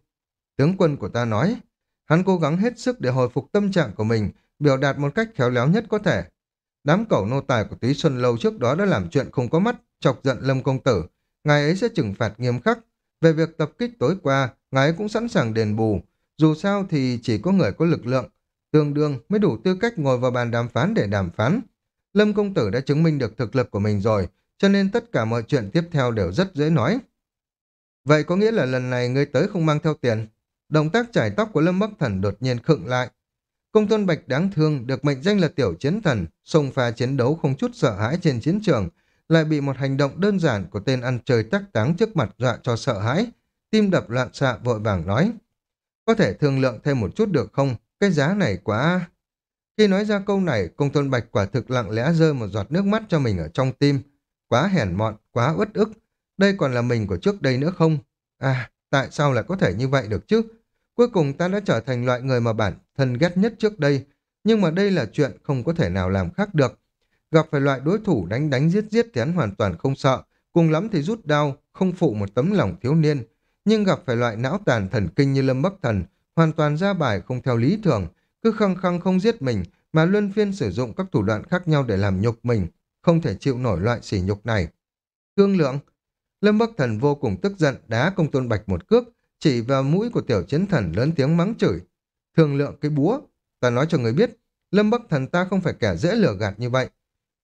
Tướng quân của ta nói, hắn cố gắng hết sức để hồi phục tâm trạng của mình, biểu đạt một cách khéo léo nhất có thể. Đám cẩu nô tài của Túy Xuân Lâu trước đó đã làm chuyện không có mắt, chọc giận Lâm Công Tử. Ngài ấy sẽ trừng phạt nghiêm khắc. Về việc tập kích tối qua, ngài ấy cũng sẵn sàng đền bù. Dù sao thì chỉ có người có lực lượng, tương đương mới đủ tư cách ngồi vào bàn đàm phán để đàm phán. Lâm Công Tử đã chứng minh được thực lực của mình rồi, cho nên tất cả mọi chuyện tiếp theo đều rất dễ nói. Vậy có nghĩa là lần này ngươi tới không mang theo tiền. Động tác chải tóc của Lâm Bắc Thần đột nhiên khựng lại. Công tôn Bạch đáng thương được mệnh danh là tiểu chiến thần, xông pha chiến đấu không chút sợ hãi trên chiến trường, lại bị một hành động đơn giản của tên ăn chơi tắc táng trước mặt dọa cho sợ hãi. Tim đập loạn xạ vội vàng nói. Có thể thương lượng thêm một chút được không? Cái giá này quá... Khi nói ra câu này, công tôn Bạch quả thực lặng lẽ rơi một giọt nước mắt cho mình ở trong tim. Quá hèn mọn, quá uất ức. Đây còn là mình của trước đây nữa không? À, tại sao lại có thể như vậy được chứ? Cuối cùng ta đã trở thành loại người mà bản thân ghét nhất trước đây. Nhưng mà đây là chuyện không có thể nào làm khác được. Gặp phải loại đối thủ đánh đánh giết giết thì hắn hoàn toàn không sợ. Cùng lắm thì rút đau, không phụ một tấm lòng thiếu niên. Nhưng gặp phải loại não tàn thần kinh như Lâm Bắc Thần, hoàn toàn ra bài không theo lý thường, cứ khăng khăng không giết mình mà luân phiên sử dụng các thủ đoạn khác nhau để làm nhục mình, không thể chịu nổi loại sỉ nhục này. Thương lượng, Lâm Bắc Thần vô cùng tức giận đá công tôn bạch một cước, chỉ vào mũi của tiểu chiến thần lớn tiếng mắng chửi. Thương lượng cái búa, ta nói cho người biết, Lâm Bắc Thần ta không phải kẻ dễ lừa gạt như vậy.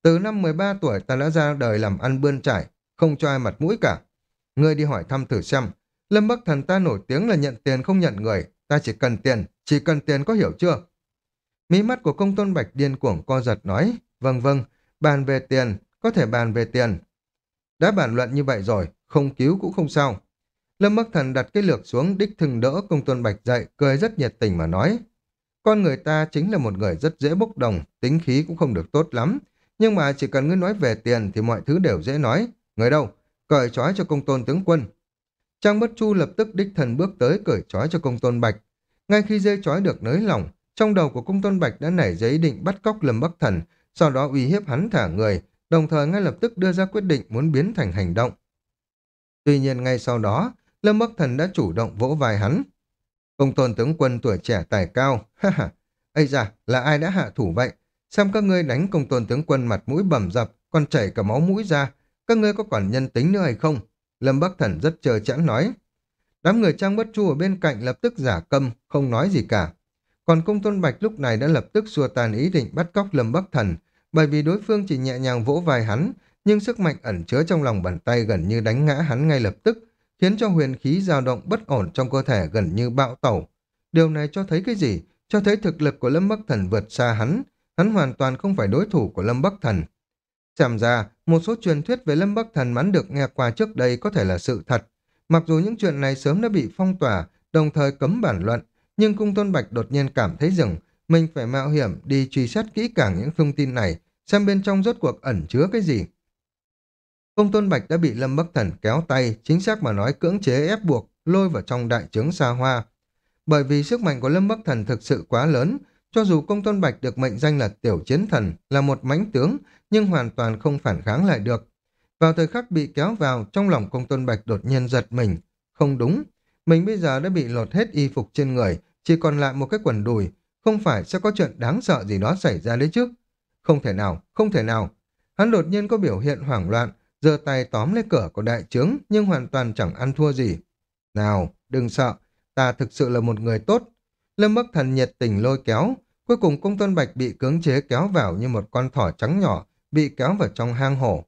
Từ năm 13 tuổi ta đã ra đời làm ăn bươn trải, không cho ai mặt mũi cả. Ngươi đi hỏi thăm thử xem, Lâm Bắc Thần ta nổi tiếng là nhận tiền không nhận người, ta chỉ cần tiền, chỉ cần tiền có hiểu chưa? Mí mắt của công tôn bạch điên cuồng co giật nói, vâng vâng, bàn về tiền, có thể bàn về tiền. Đã bàn luận như vậy rồi, không cứu cũng không sao. Lâm Bắc Thần đặt cái lược xuống đích thừng đỡ công tôn bạch dậy, cười rất nhiệt tình mà nói. Con người ta chính là một người rất dễ bốc đồng, tính khí cũng không được tốt lắm. Nhưng mà chỉ cần ngươi nói về tiền thì mọi thứ đều dễ nói. Người đâu? Cởi trói cho công tôn tướng quân. Trang Bất Chu lập tức đích thần bước tới cởi trói cho công tôn bạch. Ngay khi dây trói được nới lỏng, trong đầu của công tôn bạch đã nảy giấy định bắt cóc Lâm Bắc Thần, sau đó uy hiếp hắn thả người, đồng thời ngay lập tức đưa ra quyết định muốn biến thành hành động. Tuy nhiên ngay sau đó, Lâm Bắc Thần đã chủ động vỗ vai hắn. Công tôn tướng quân tuổi trẻ tài cao, ha ha, Ây da, là ai đã hạ thủ vậy? Xem các ngươi đánh công tôn tướng quân mặt mũi bầm dập, còn chảy cả máu mũi ra. Các ngươi có còn nhân tính nữa hay không? Lâm Bắc Thần rất chờ chẵn nói. Đám người trang bất chu ở bên cạnh lập tức giả câm, không nói gì cả. Còn công tôn bạch lúc này đã lập tức xua tan ý định bắt cóc Lâm Bắc Thần, bởi vì đối phương chỉ nhẹ nhàng vỗ vai hắn, nhưng sức mạnh ẩn chứa trong lòng bàn tay gần như đánh ngã hắn ngay lập tức, khiến cho huyền khí dao động bất ổn trong cơ thể gần như bạo tẩu. Điều này cho thấy cái gì? Cho thấy thực lực của Lâm Bắc Thần vượt xa hắn, hắn hoàn toàn không phải đối thủ của Lâm Bắc Thần. Xem ra, một số truyền thuyết về Lâm Bắc Thần mắn được nghe qua trước đây có thể là sự thật. Mặc dù những chuyện này sớm đã bị phong tỏa, đồng thời cấm bản luận, nhưng Cung Tôn Bạch đột nhiên cảm thấy rằng mình phải mạo hiểm đi truy xét kỹ càng những thông tin này, xem bên trong rốt cuộc ẩn chứa cái gì. Công Tôn Bạch đã bị Lâm Bắc Thần kéo tay, chính xác mà nói cưỡng chế ép buộc, lôi vào trong đại trướng xa hoa. Bởi vì sức mạnh của Lâm Bắc Thần thực sự quá lớn, cho dù công tôn bạch được mệnh danh là tiểu chiến thần, là một mãnh tướng, nhưng hoàn toàn không phản kháng lại được. Vào thời khắc bị kéo vào, trong lòng công tôn bạch đột nhiên giật mình. Không đúng, mình bây giờ đã bị lột hết y phục trên người, chỉ còn lại một cái quần đùi, không phải sẽ có chuyện đáng sợ gì đó xảy ra đấy chứ. Không thể nào, không thể nào. Hắn đột nhiên có biểu hiện hoảng loạn, giơ tay tóm lấy cửa của đại trướng nhưng hoàn toàn chẳng ăn thua gì. Nào, đừng sợ, ta thực sự là một người tốt. Lâm Bắc Thần nhiệt tình lôi kéo, cuối cùng công tôn bạch bị cưỡng chế kéo vào như một con thỏ trắng nhỏ, bị kéo vào trong hang hổ.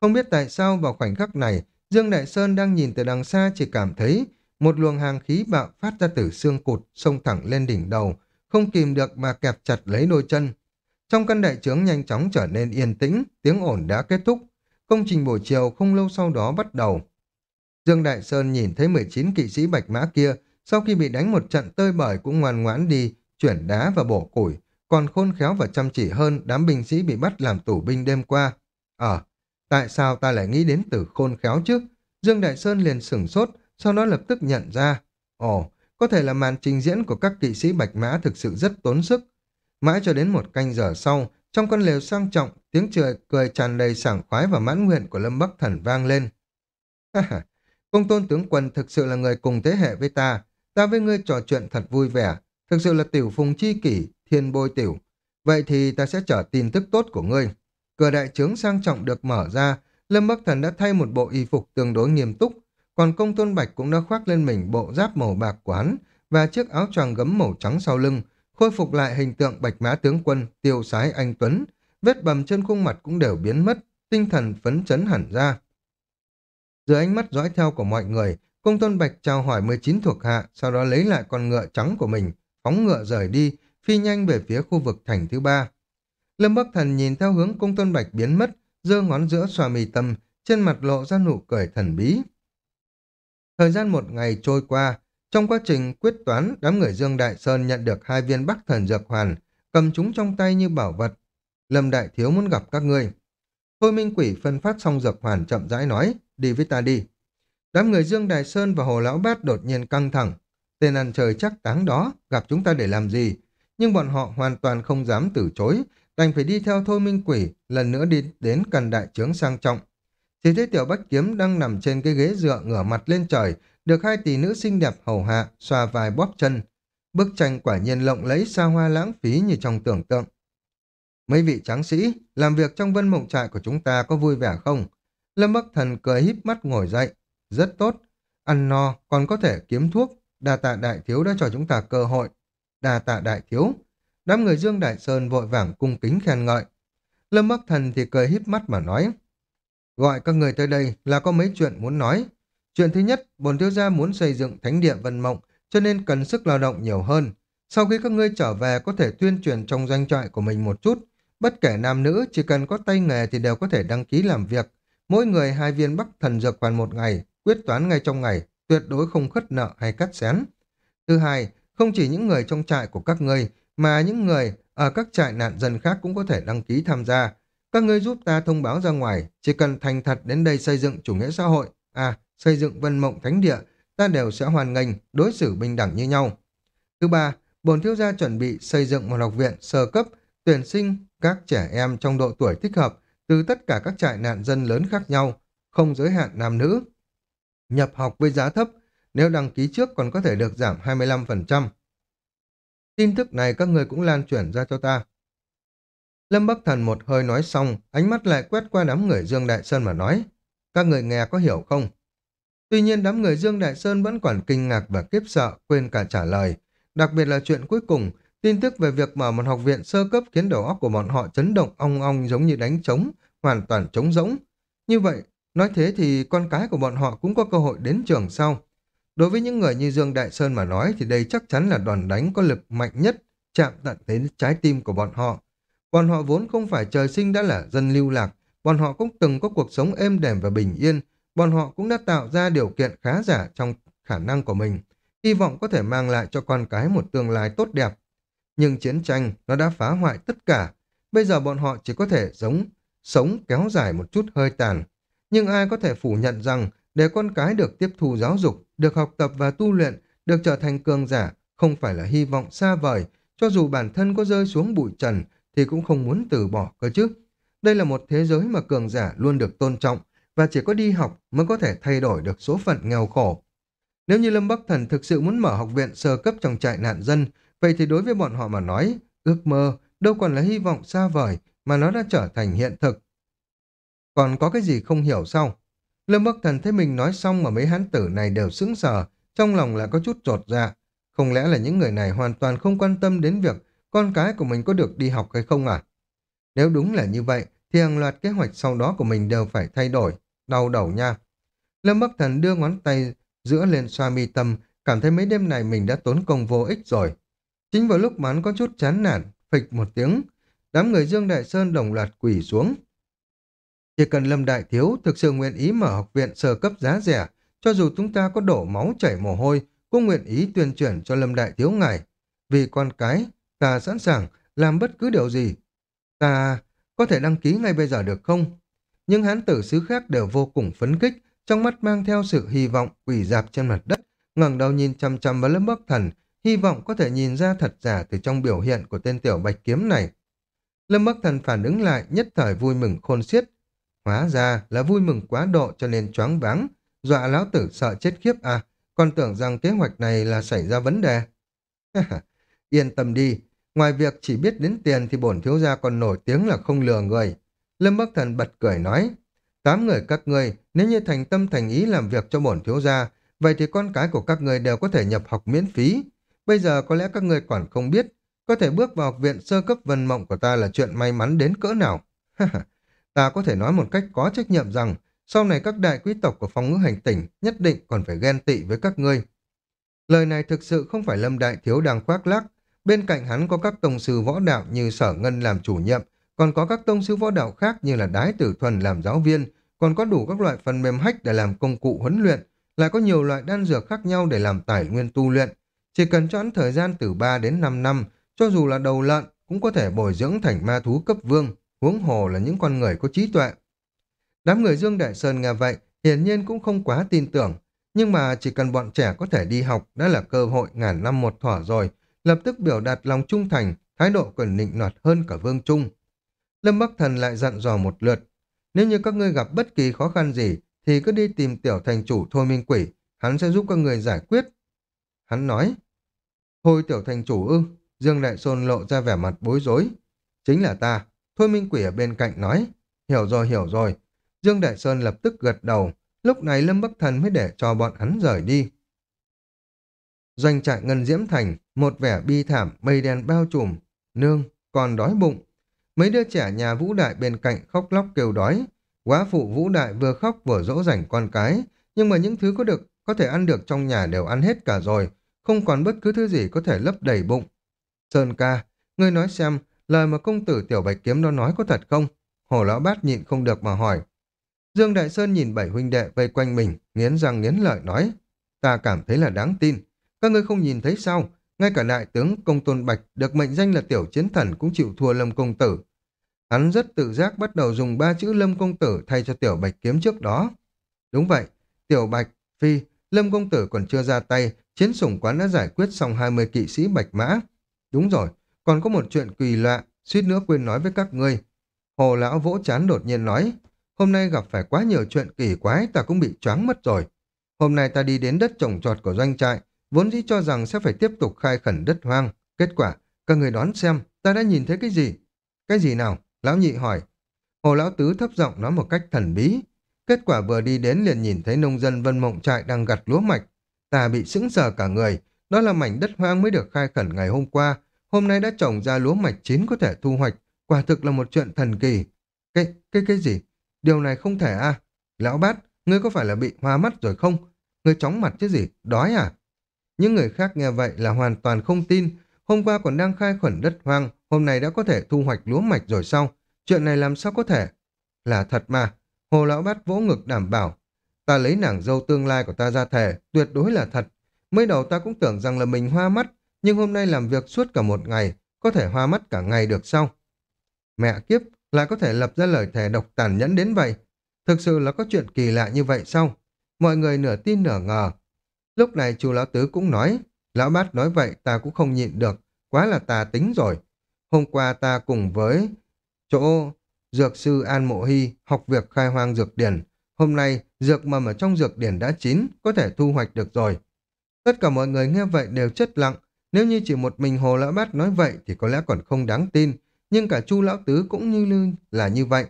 Không biết tại sao vào khoảnh khắc này, Dương Đại Sơn đang nhìn từ đằng xa chỉ cảm thấy một luồng hàng khí bạo phát ra từ xương cụt, xông thẳng lên đỉnh đầu, không kìm được mà kẹp chặt lấy đôi chân. Trong căn đại trướng nhanh chóng trở nên yên tĩnh, tiếng ổn đã kết thúc. Công trình buổi chiều không lâu sau đó bắt đầu. Dương Đại Sơn nhìn thấy 19 kỵ sĩ bạch mã kia sau khi bị đánh một trận tơi bời cũng ngoan ngoãn đi, chuyển đá và bổ củi, còn khôn khéo và chăm chỉ hơn đám binh sĩ bị bắt làm tù binh đêm qua. Ờ, tại sao ta lại nghĩ đến từ khôn khéo chứ Dương Đại Sơn liền sửng sốt, sau đó lập tức nhận ra. Ồ, có thể là màn trình diễn của các kỵ sĩ bạch mã thực sự rất tốn sức. Mãi cho đến một canh giờ sau, trong con lều sang trọng, tiếng trời cười tràn đầy sảng khoái và mãn nguyện của Lâm Bắc Thần vang lên. Ha ha, công tôn tướng quân thực sự là người cùng thế hệ với ta, Ta với ngươi trò chuyện thật vui vẻ, thực sự là tiểu phùng chi kỷ, thiên bôi tiểu. Vậy thì ta sẽ trở tin tức tốt của ngươi. Cửa đại trướng sang trọng được mở ra, Lâm Bắc Thần đã thay một bộ y phục tương đối nghiêm túc, còn công tôn bạch cũng đã khoác lên mình bộ giáp màu bạc của hắn và chiếc áo choàng gấm màu trắng sau lưng, khôi phục lại hình tượng bạch mã tướng quân, tiêu sái anh Tuấn. Vết bầm trên khuôn mặt cũng đều biến mất, tinh thần phấn chấn hẳn ra. Dưới ánh mắt dõi theo của mọi người, Công Tôn Bạch chào hỏi 19 thuộc hạ, sau đó lấy lại con ngựa trắng của mình, phóng ngựa rời đi, phi nhanh về phía khu vực thành thứ ba. Lâm Bắc Thần nhìn theo hướng Công Tôn Bạch biến mất, giơ ngón giữa xoa mì tâm, trên mặt lộ ra nụ cười thần bí. Thời gian một ngày trôi qua, trong quá trình quyết toán, đám người Dương Đại Sơn nhận được hai viên Bắc Thần Dược Hoàn, cầm chúng trong tay như bảo vật. Lâm Đại Thiếu muốn gặp các ngươi. Thôi Minh Quỷ phân phát xong Dược Hoàn chậm rãi nói, đi với ta đi. Đám người Dương Đại Sơn và Hồ Lão Bát đột nhiên căng thẳng. Tên ăn trời chắc táng đó, gặp chúng ta để làm gì? Nhưng bọn họ hoàn toàn không dám từ chối, đành phải đi theo Thôi Minh Quỷ, lần nữa đi đến căn đại trướng sang trọng. Chỉ thấy Tiểu Bách Kiếm đang nằm trên cái ghế dựa ngửa mặt lên trời, được hai tỷ nữ xinh đẹp hầu hạ, xoa vai bóp chân. Bức tranh quả nhiên lộng lẫy xa hoa lãng phí như trong tưởng tượng. Mấy vị tráng sĩ, làm việc trong vân mộng trại của chúng ta có vui vẻ không? Lâm Bắc Thần cười híp mắt ngồi dậy, rất tốt. Ăn no, còn có thể kiếm thuốc. Đà tạ đại thiếu đã cho chúng ta cơ hội. Đà tạ đại thiếu. Đám người Dương Đại Sơn vội vàng cung kính khen ngợi. Lâm Bắc Thần thì cười híp mắt mà nói. Gọi các người tới đây là có mấy chuyện muốn nói. Chuyện thứ nhất, bồn thiếu gia muốn xây dựng thánh địa vân mộng, cho nên cần sức lao động nhiều hơn. Sau khi các ngươi trở về có thể tuyên truyền trong doanh trại của mình một chút. Bất kể nam nữ, chỉ cần có tay nghề thì đều có thể đăng ký làm việc. Mỗi người hai viên bắc thần dược hoàn một ngày, quyết toán ngay trong ngày, tuyệt đối không khất nợ hay cắt xén. Thứ hai, không chỉ những người trong trại của các ngươi, mà những người ở các trại nạn dân khác cũng có thể đăng ký tham gia. Các ngươi giúp ta thông báo ra ngoài, chỉ cần thành thật đến đây xây dựng chủ nghĩa xã hội, à, xây dựng vân mộng thánh địa, ta đều sẽ hoàn nghênh, đối xử bình đẳng như nhau. Thứ ba, bồn thiếu gia chuẩn bị xây dựng một học viện sơ cấp, tuyển sinh các trẻ em trong độ tuổi thích hợp, từ tất cả các trại nạn dân lớn khác nhau, không giới hạn nam nữ. Nhập học với giá thấp, nếu đăng ký trước còn có thể được giảm 25%. Tin tức này các người cũng lan truyền ra cho ta. Lâm Bắc Thần một hơi nói xong, ánh mắt lại quét qua đám người Dương Đại Sơn mà nói. Các người nghe có hiểu không? Tuy nhiên đám người Dương Đại Sơn vẫn còn kinh ngạc và kiếp sợ, quên cả trả lời. Đặc biệt là chuyện cuối cùng, tin tức về việc mở một học viện sơ cấp khiến đầu óc của bọn họ chấn động ong ong giống như đánh trống, hoàn toàn trống rỗng. Như vậy, nói thế thì con cái của bọn họ cũng có cơ hội đến trường sau. Đối với những người như Dương Đại Sơn mà nói thì đây chắc chắn là đòn đánh có lực mạnh nhất chạm tận đến trái tim của bọn họ. Bọn họ vốn không phải trời sinh đã là dân lưu lạc, bọn họ cũng từng có cuộc sống êm đềm và bình yên, bọn họ cũng đã tạo ra điều kiện khá giả trong khả năng của mình, hy vọng có thể mang lại cho con cái một tương lai tốt đẹp. Nhưng chiến tranh nó đã phá hoại tất cả, bây giờ bọn họ chỉ có thể giống, sống kéo dài một chút hơi tàn. Nhưng ai có thể phủ nhận rằng để con cái được tiếp thu giáo dục, được học tập và tu luyện, được trở thành cường giả, không phải là hy vọng xa vời, cho dù bản thân có rơi xuống bụi trần thì cũng không muốn từ bỏ cơ chứ. Đây là một thế giới mà cường giả luôn được tôn trọng và chỉ có đi học mới có thể thay đổi được số phận nghèo khổ. Nếu như Lâm Bắc Thần thực sự muốn mở học viện sơ cấp trong trại nạn dân, vậy thì đối với bọn họ mà nói, ước mơ đâu còn là hy vọng xa vời mà nó đã trở thành hiện thực. Còn có cái gì không hiểu sao? Lâm Bắc Thần thấy mình nói xong mà mấy hán tử này đều sững sờ, trong lòng lại có chút trột ra. Không lẽ là những người này hoàn toàn không quan tâm đến việc con cái của mình có được đi học hay không à? Nếu đúng là như vậy, thì hàng loạt kế hoạch sau đó của mình đều phải thay đổi. Đau đầu nha. Lâm Bắc Thần đưa ngón tay giữa lên xoa mi tâm, cảm thấy mấy đêm này mình đã tốn công vô ích rồi. Chính vào lúc mán có chút chán nản, phịch một tiếng, đám người Dương Đại Sơn đồng loạt quỳ xuống. Chỉ cần Lâm Đại Thiếu thực sự nguyện ý mở học viện sơ cấp giá rẻ, cho dù chúng ta có đổ máu chảy mồ hôi, cũng nguyện ý tuyên truyền cho Lâm Đại Thiếu ngài. Vì con cái, ta sẵn sàng làm bất cứ điều gì. Ta có thể đăng ký ngay bây giờ được không? Nhưng hán tử sứ khác đều vô cùng phấn khích, trong mắt mang theo sự hy vọng quỳ dạp trên mặt đất, ngẩng đầu nhìn chăm chăm vào lâm bắc thần, hy vọng có thể nhìn ra thật giả từ trong biểu hiện của tên tiểu bạch kiếm này. Lâm Bắc Thần phản ứng lại nhất thời vui mừng khôn xiết. Hóa ra là vui mừng quá độ cho nên choáng váng, dọa lão tử sợ chết khiếp à, còn tưởng rằng kế hoạch này là xảy ra vấn đề. Yên tâm đi, ngoài việc chỉ biết đến tiền thì bổn thiếu gia còn nổi tiếng là không lừa người. Lâm Bắc Thần bật cười nói, tám người các ngươi nếu như thành tâm thành ý làm việc cho bổn thiếu gia, vậy thì con cái của các người đều có thể nhập học miễn phí. Bây giờ có lẽ các ngươi còn không biết, có thể bước vào học viện sơ cấp vân mộng của ta là chuyện may mắn đến cỡ nào. ta có thể nói một cách có trách nhiệm rằng, sau này các đại quý tộc của phong ngữ hành tỉnh nhất định còn phải ghen tị với các ngươi. Lời này thực sự không phải Lâm Đại Thiếu đang khoác lác. Bên cạnh hắn có các tông sư võ đạo như Sở Ngân làm chủ nhiệm, còn có các tông sư võ đạo khác như là Đái Tử Thuần làm giáo viên, còn có đủ các loại phần mềm hách để làm công cụ huấn luyện, lại có nhiều loại đan dược khác nhau để làm tài nguyên tu luyện. Chỉ cần cho hắn thời gian từ 3 đến 5 năm, cho dù là đầu lợn cũng có thể bồi dưỡng thành ma thú cấp vương, huống hồ là những con người có trí tuệ. Đám người Dương Đại Sơn nghe vậy, hiển nhiên cũng không quá tin tưởng, nhưng mà chỉ cần bọn trẻ có thể đi học đã là cơ hội ngàn năm một thỏa rồi, lập tức biểu đạt lòng trung thành, thái độ còn nịnh nọt hơn cả Vương Trung. Lâm Bắc Thần lại dặn dò một lượt, nếu như các ngươi gặp bất kỳ khó khăn gì, thì cứ đi tìm tiểu thành chủ Thôi Minh Quỷ, hắn sẽ giúp các người giải quyết. Hắn nói, Thôi tiểu thành chủ ư, Dương Đại Sôn lộ ra vẻ mặt bối rối. Chính là ta, Thôi Minh Quỷ ở bên cạnh nói, hiểu rồi hiểu rồi. Dương Đại Sơn lập tức gật đầu, lúc này Lâm Bắc Thần mới để cho bọn hắn rời đi. Doanh trại Ngân Diễm Thành, một vẻ bi thảm, mây đen bao trùm, nương, còn đói bụng. Mấy đứa trẻ nhà Vũ Đại bên cạnh khóc lóc kêu đói. Quá phụ Vũ Đại vừa khóc vừa dỗ dành con cái, nhưng mà những thứ có được có thể ăn được trong nhà đều ăn hết cả rồi, không còn bất cứ thứ gì có thể lấp đầy bụng. Sơn ca, ngươi nói xem, lời mà công tử Tiểu Bạch Kiếm đó nói có thật không? Hồ Lão Bát nhịn không được mà hỏi. Dương Đại Sơn nhìn bảy huynh đệ vây quanh mình, nghiến răng nghiến lợi nói. Ta cảm thấy là đáng tin. Các ngươi không nhìn thấy sao? Ngay cả đại tướng Công Tôn Bạch được mệnh danh là tiểu chiến thần cũng chịu thua Lâm Công Tử. Hắn rất tự giác bắt đầu dùng ba chữ Lâm Công Tử thay cho tiểu Bạch kiếm trước đó. Đúng vậy, tiểu Bạch, Phi, Lâm Công Tử còn chưa ra tay, chiến sủng quán đã giải quyết xong 20 kỵ sĩ Bạch Mã. Đúng rồi, còn có một chuyện kỳ lạ, suýt nữa quên nói với các ngươi. Hồ lão vỗ chán đột nhiên nói, hôm nay gặp phải quá nhiều chuyện kỳ quái ta cũng bị choáng mất rồi. Hôm nay ta đi đến đất trồng trọt của doanh trại, vốn dĩ cho rằng sẽ phải tiếp tục khai khẩn đất hoang. Kết quả, các người đoán xem, ta đã nhìn thấy cái gì? Cái gì nào? Lão nhị hỏi. Hồ lão tứ thấp giọng nói một cách thần bí. Kết quả vừa đi đến liền nhìn thấy nông dân Vân Mộng Trại đang gặt lúa mạch. Ta bị sững sờ cả người, đó là mảnh đất hoang mới được khai khẩn ngày hôm qua, hôm nay đã trồng ra lúa mạch chín có thể thu hoạch, quả thực là một chuyện thần kỳ. Cái, cái, cái gì? Điều này không thể à? Lão bát, ngươi có phải là bị hoa mắt rồi không? Ngươi chóng mặt chứ gì? Đói à? Những người khác nghe vậy là hoàn toàn không tin. Hôm qua còn đang khai khuẩn đất hoang, hôm nay đã có thể thu hoạch lúa mạch rồi sao? Chuyện này làm sao có thể? Là thật mà. Hồ lão bát vỗ ngực đảm bảo. Ta lấy nàng dâu tương lai của ta ra thể, tuyệt đối là thật. Mới đầu ta cũng tưởng rằng là mình hoa mắt, nhưng hôm nay làm việc suốt cả một ngày, có thể hoa mắt cả ngày được sao? Mẹ kiếp, lại có thể lập ra lời thề độc tàn nhẫn đến vậy. Thực sự là có chuyện kỳ lạ như vậy sao? Mọi người nửa tin nửa ngờ. Lúc này chu lão tứ cũng nói, lão bát nói vậy ta cũng không nhịn được, quá là tà tính rồi. Hôm qua ta cùng với chỗ dược sư An Mộ Hy học việc khai hoang dược điển. Hôm nay, dược mầm ở trong dược điển đã chín, có thể thu hoạch được rồi. Tất cả mọi người nghe vậy đều chất lặng. Nếu như chỉ một mình Hồ Lão Bát nói vậy thì có lẽ còn không đáng tin. Nhưng cả Chu Lão Tứ cũng như là như vậy.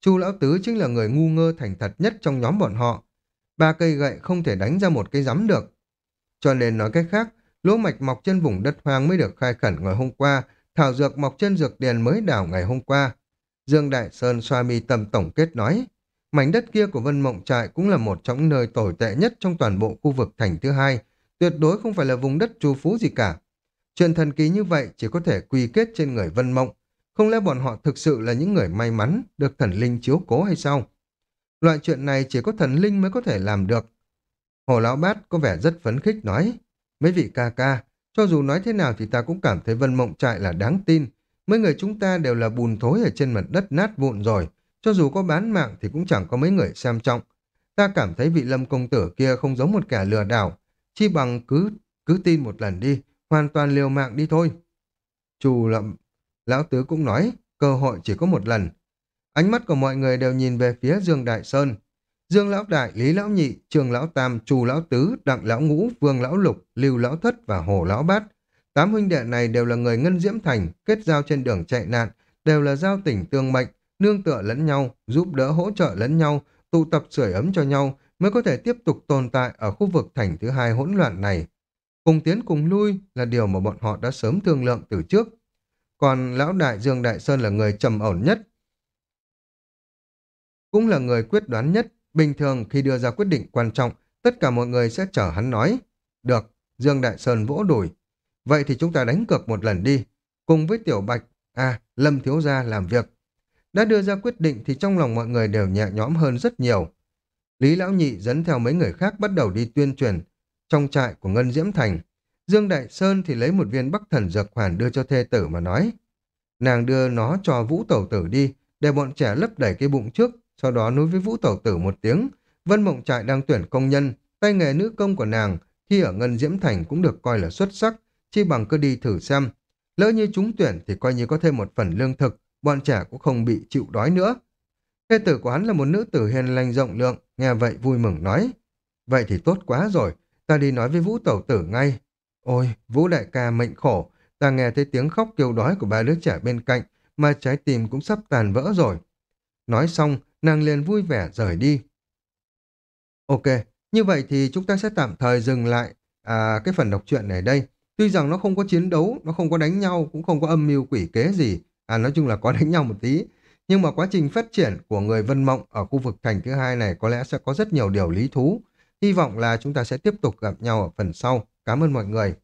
Chu Lão Tứ chính là người ngu ngơ thành thật nhất trong nhóm bọn họ. Ba cây gậy không thể đánh ra một cây rắm được. Cho nên nói cách khác, lúa mạch mọc trên vùng đất hoang mới được khai khẩn ngày hôm qua, thảo dược mọc trên dược điền mới đào ngày hôm qua. Dương Đại Sơn xoa mi tâm tổng kết nói, mảnh đất kia của Vân Mộng Trại cũng là một trong nơi tồi tệ nhất trong toàn bộ khu vực thành thứ hai, tuyệt đối không phải là vùng đất trù phú gì cả. Chuyện thần kỳ như vậy chỉ có thể quy kết trên người Vân Mộng, không lẽ bọn họ thực sự là những người may mắn được thần linh chiếu cố hay sao? Loại chuyện này chỉ có thần linh mới có thể làm được. Hồ Lão Bát có vẻ rất phấn khích nói, mấy vị ca ca, cho dù nói thế nào thì ta cũng cảm thấy Vân Mộng Trại là đáng tin. Mấy người chúng ta đều là bùn thối ở trên mặt đất nát vụn rồi, cho dù có bán mạng thì cũng chẳng có mấy người xem trọng. Ta cảm thấy vị lâm công tử kia không giống một kẻ lừa đảo, chi bằng cứ cứ tin một lần đi, hoàn toàn liều mạng đi thôi. Chù lậm, lão tứ cũng nói, cơ hội chỉ có một lần. Ánh mắt của mọi người đều nhìn về phía Dương Đại Sơn. Dương Lão Đại, Lý Lão Nhị, Trường Lão Tam, Trù Lão Tứ, Đặng Lão Ngũ, Vương Lão Lục, Lưu Lão Thất và Hồ Lão Bát. Tám huynh đệ này đều là người ngân diễm thành, kết giao trên đường chạy nạn, đều là giao tình tương mệnh, nương tựa lẫn nhau, giúp đỡ hỗ trợ lẫn nhau, tụ tập sưởi ấm cho nhau, mới có thể tiếp tục tồn tại ở khu vực thành thứ hai hỗn loạn này. Cùng tiến cùng lui là điều mà bọn họ đã sớm thương lượng từ trước. Còn lão đại Dương Đại Sơn là người trầm ổn nhất, cũng là người quyết đoán nhất. Bình thường khi đưa ra quyết định quan trọng, tất cả mọi người sẽ chờ hắn nói. Được, Dương Đại Sơn vỗ đùi. Vậy thì chúng ta đánh cược một lần đi. Cùng với Tiểu Bạch, à, Lâm Thiếu Gia làm việc. Đã đưa ra quyết định thì trong lòng mọi người đều nhẹ nhõm hơn rất nhiều. Lý Lão Nhị dẫn theo mấy người khác bắt đầu đi tuyên truyền trong trại của Ngân Diễm Thành. Dương Đại Sơn thì lấy một viên bắc thần dược hoàn đưa cho thê tử mà nói. Nàng đưa nó cho Vũ Tẩu Tử đi, để bọn trẻ lấp đầy cái bụng trước, sau đó nói với Vũ Tẩu Tử một tiếng. Vân Mộng Trại đang tuyển công nhân, tay nghề nữ công của nàng khi ở Ngân Diễm Thành cũng được coi là xuất sắc, chi bằng cứ đi thử xem. Lỡ như chúng tuyển thì coi như có thêm một phần lương thực, bọn trẻ cũng không bị chịu đói nữa. Thê tử của hắn là một nữ tử hiền lành rộng lượng, nghe vậy vui mừng nói. Vậy thì tốt quá rồi, ta đi nói với Vũ Tẩu Tử ngay. Ôi, Vũ Đại ca mệnh khổ, ta nghe thấy tiếng khóc kêu đói của ba đứa trẻ bên cạnh, mà trái tim cũng sắp tàn vỡ rồi. Nói xong, nàng liền vui vẻ rời đi. Ok, như vậy thì chúng ta sẽ tạm thời dừng lại à, cái phần đọc truyện này đây. Tuy rằng nó không có chiến đấu, nó không có đánh nhau, cũng không có âm mưu quỷ kế gì, à nói chung là có đánh nhau một tí. Nhưng mà quá trình phát triển của người Vân Mộng ở khu vực thành thứ hai này có lẽ sẽ có rất nhiều điều lý thú. Hy vọng là chúng ta sẽ tiếp tục gặp nhau ở phần sau. Cảm ơn mọi người.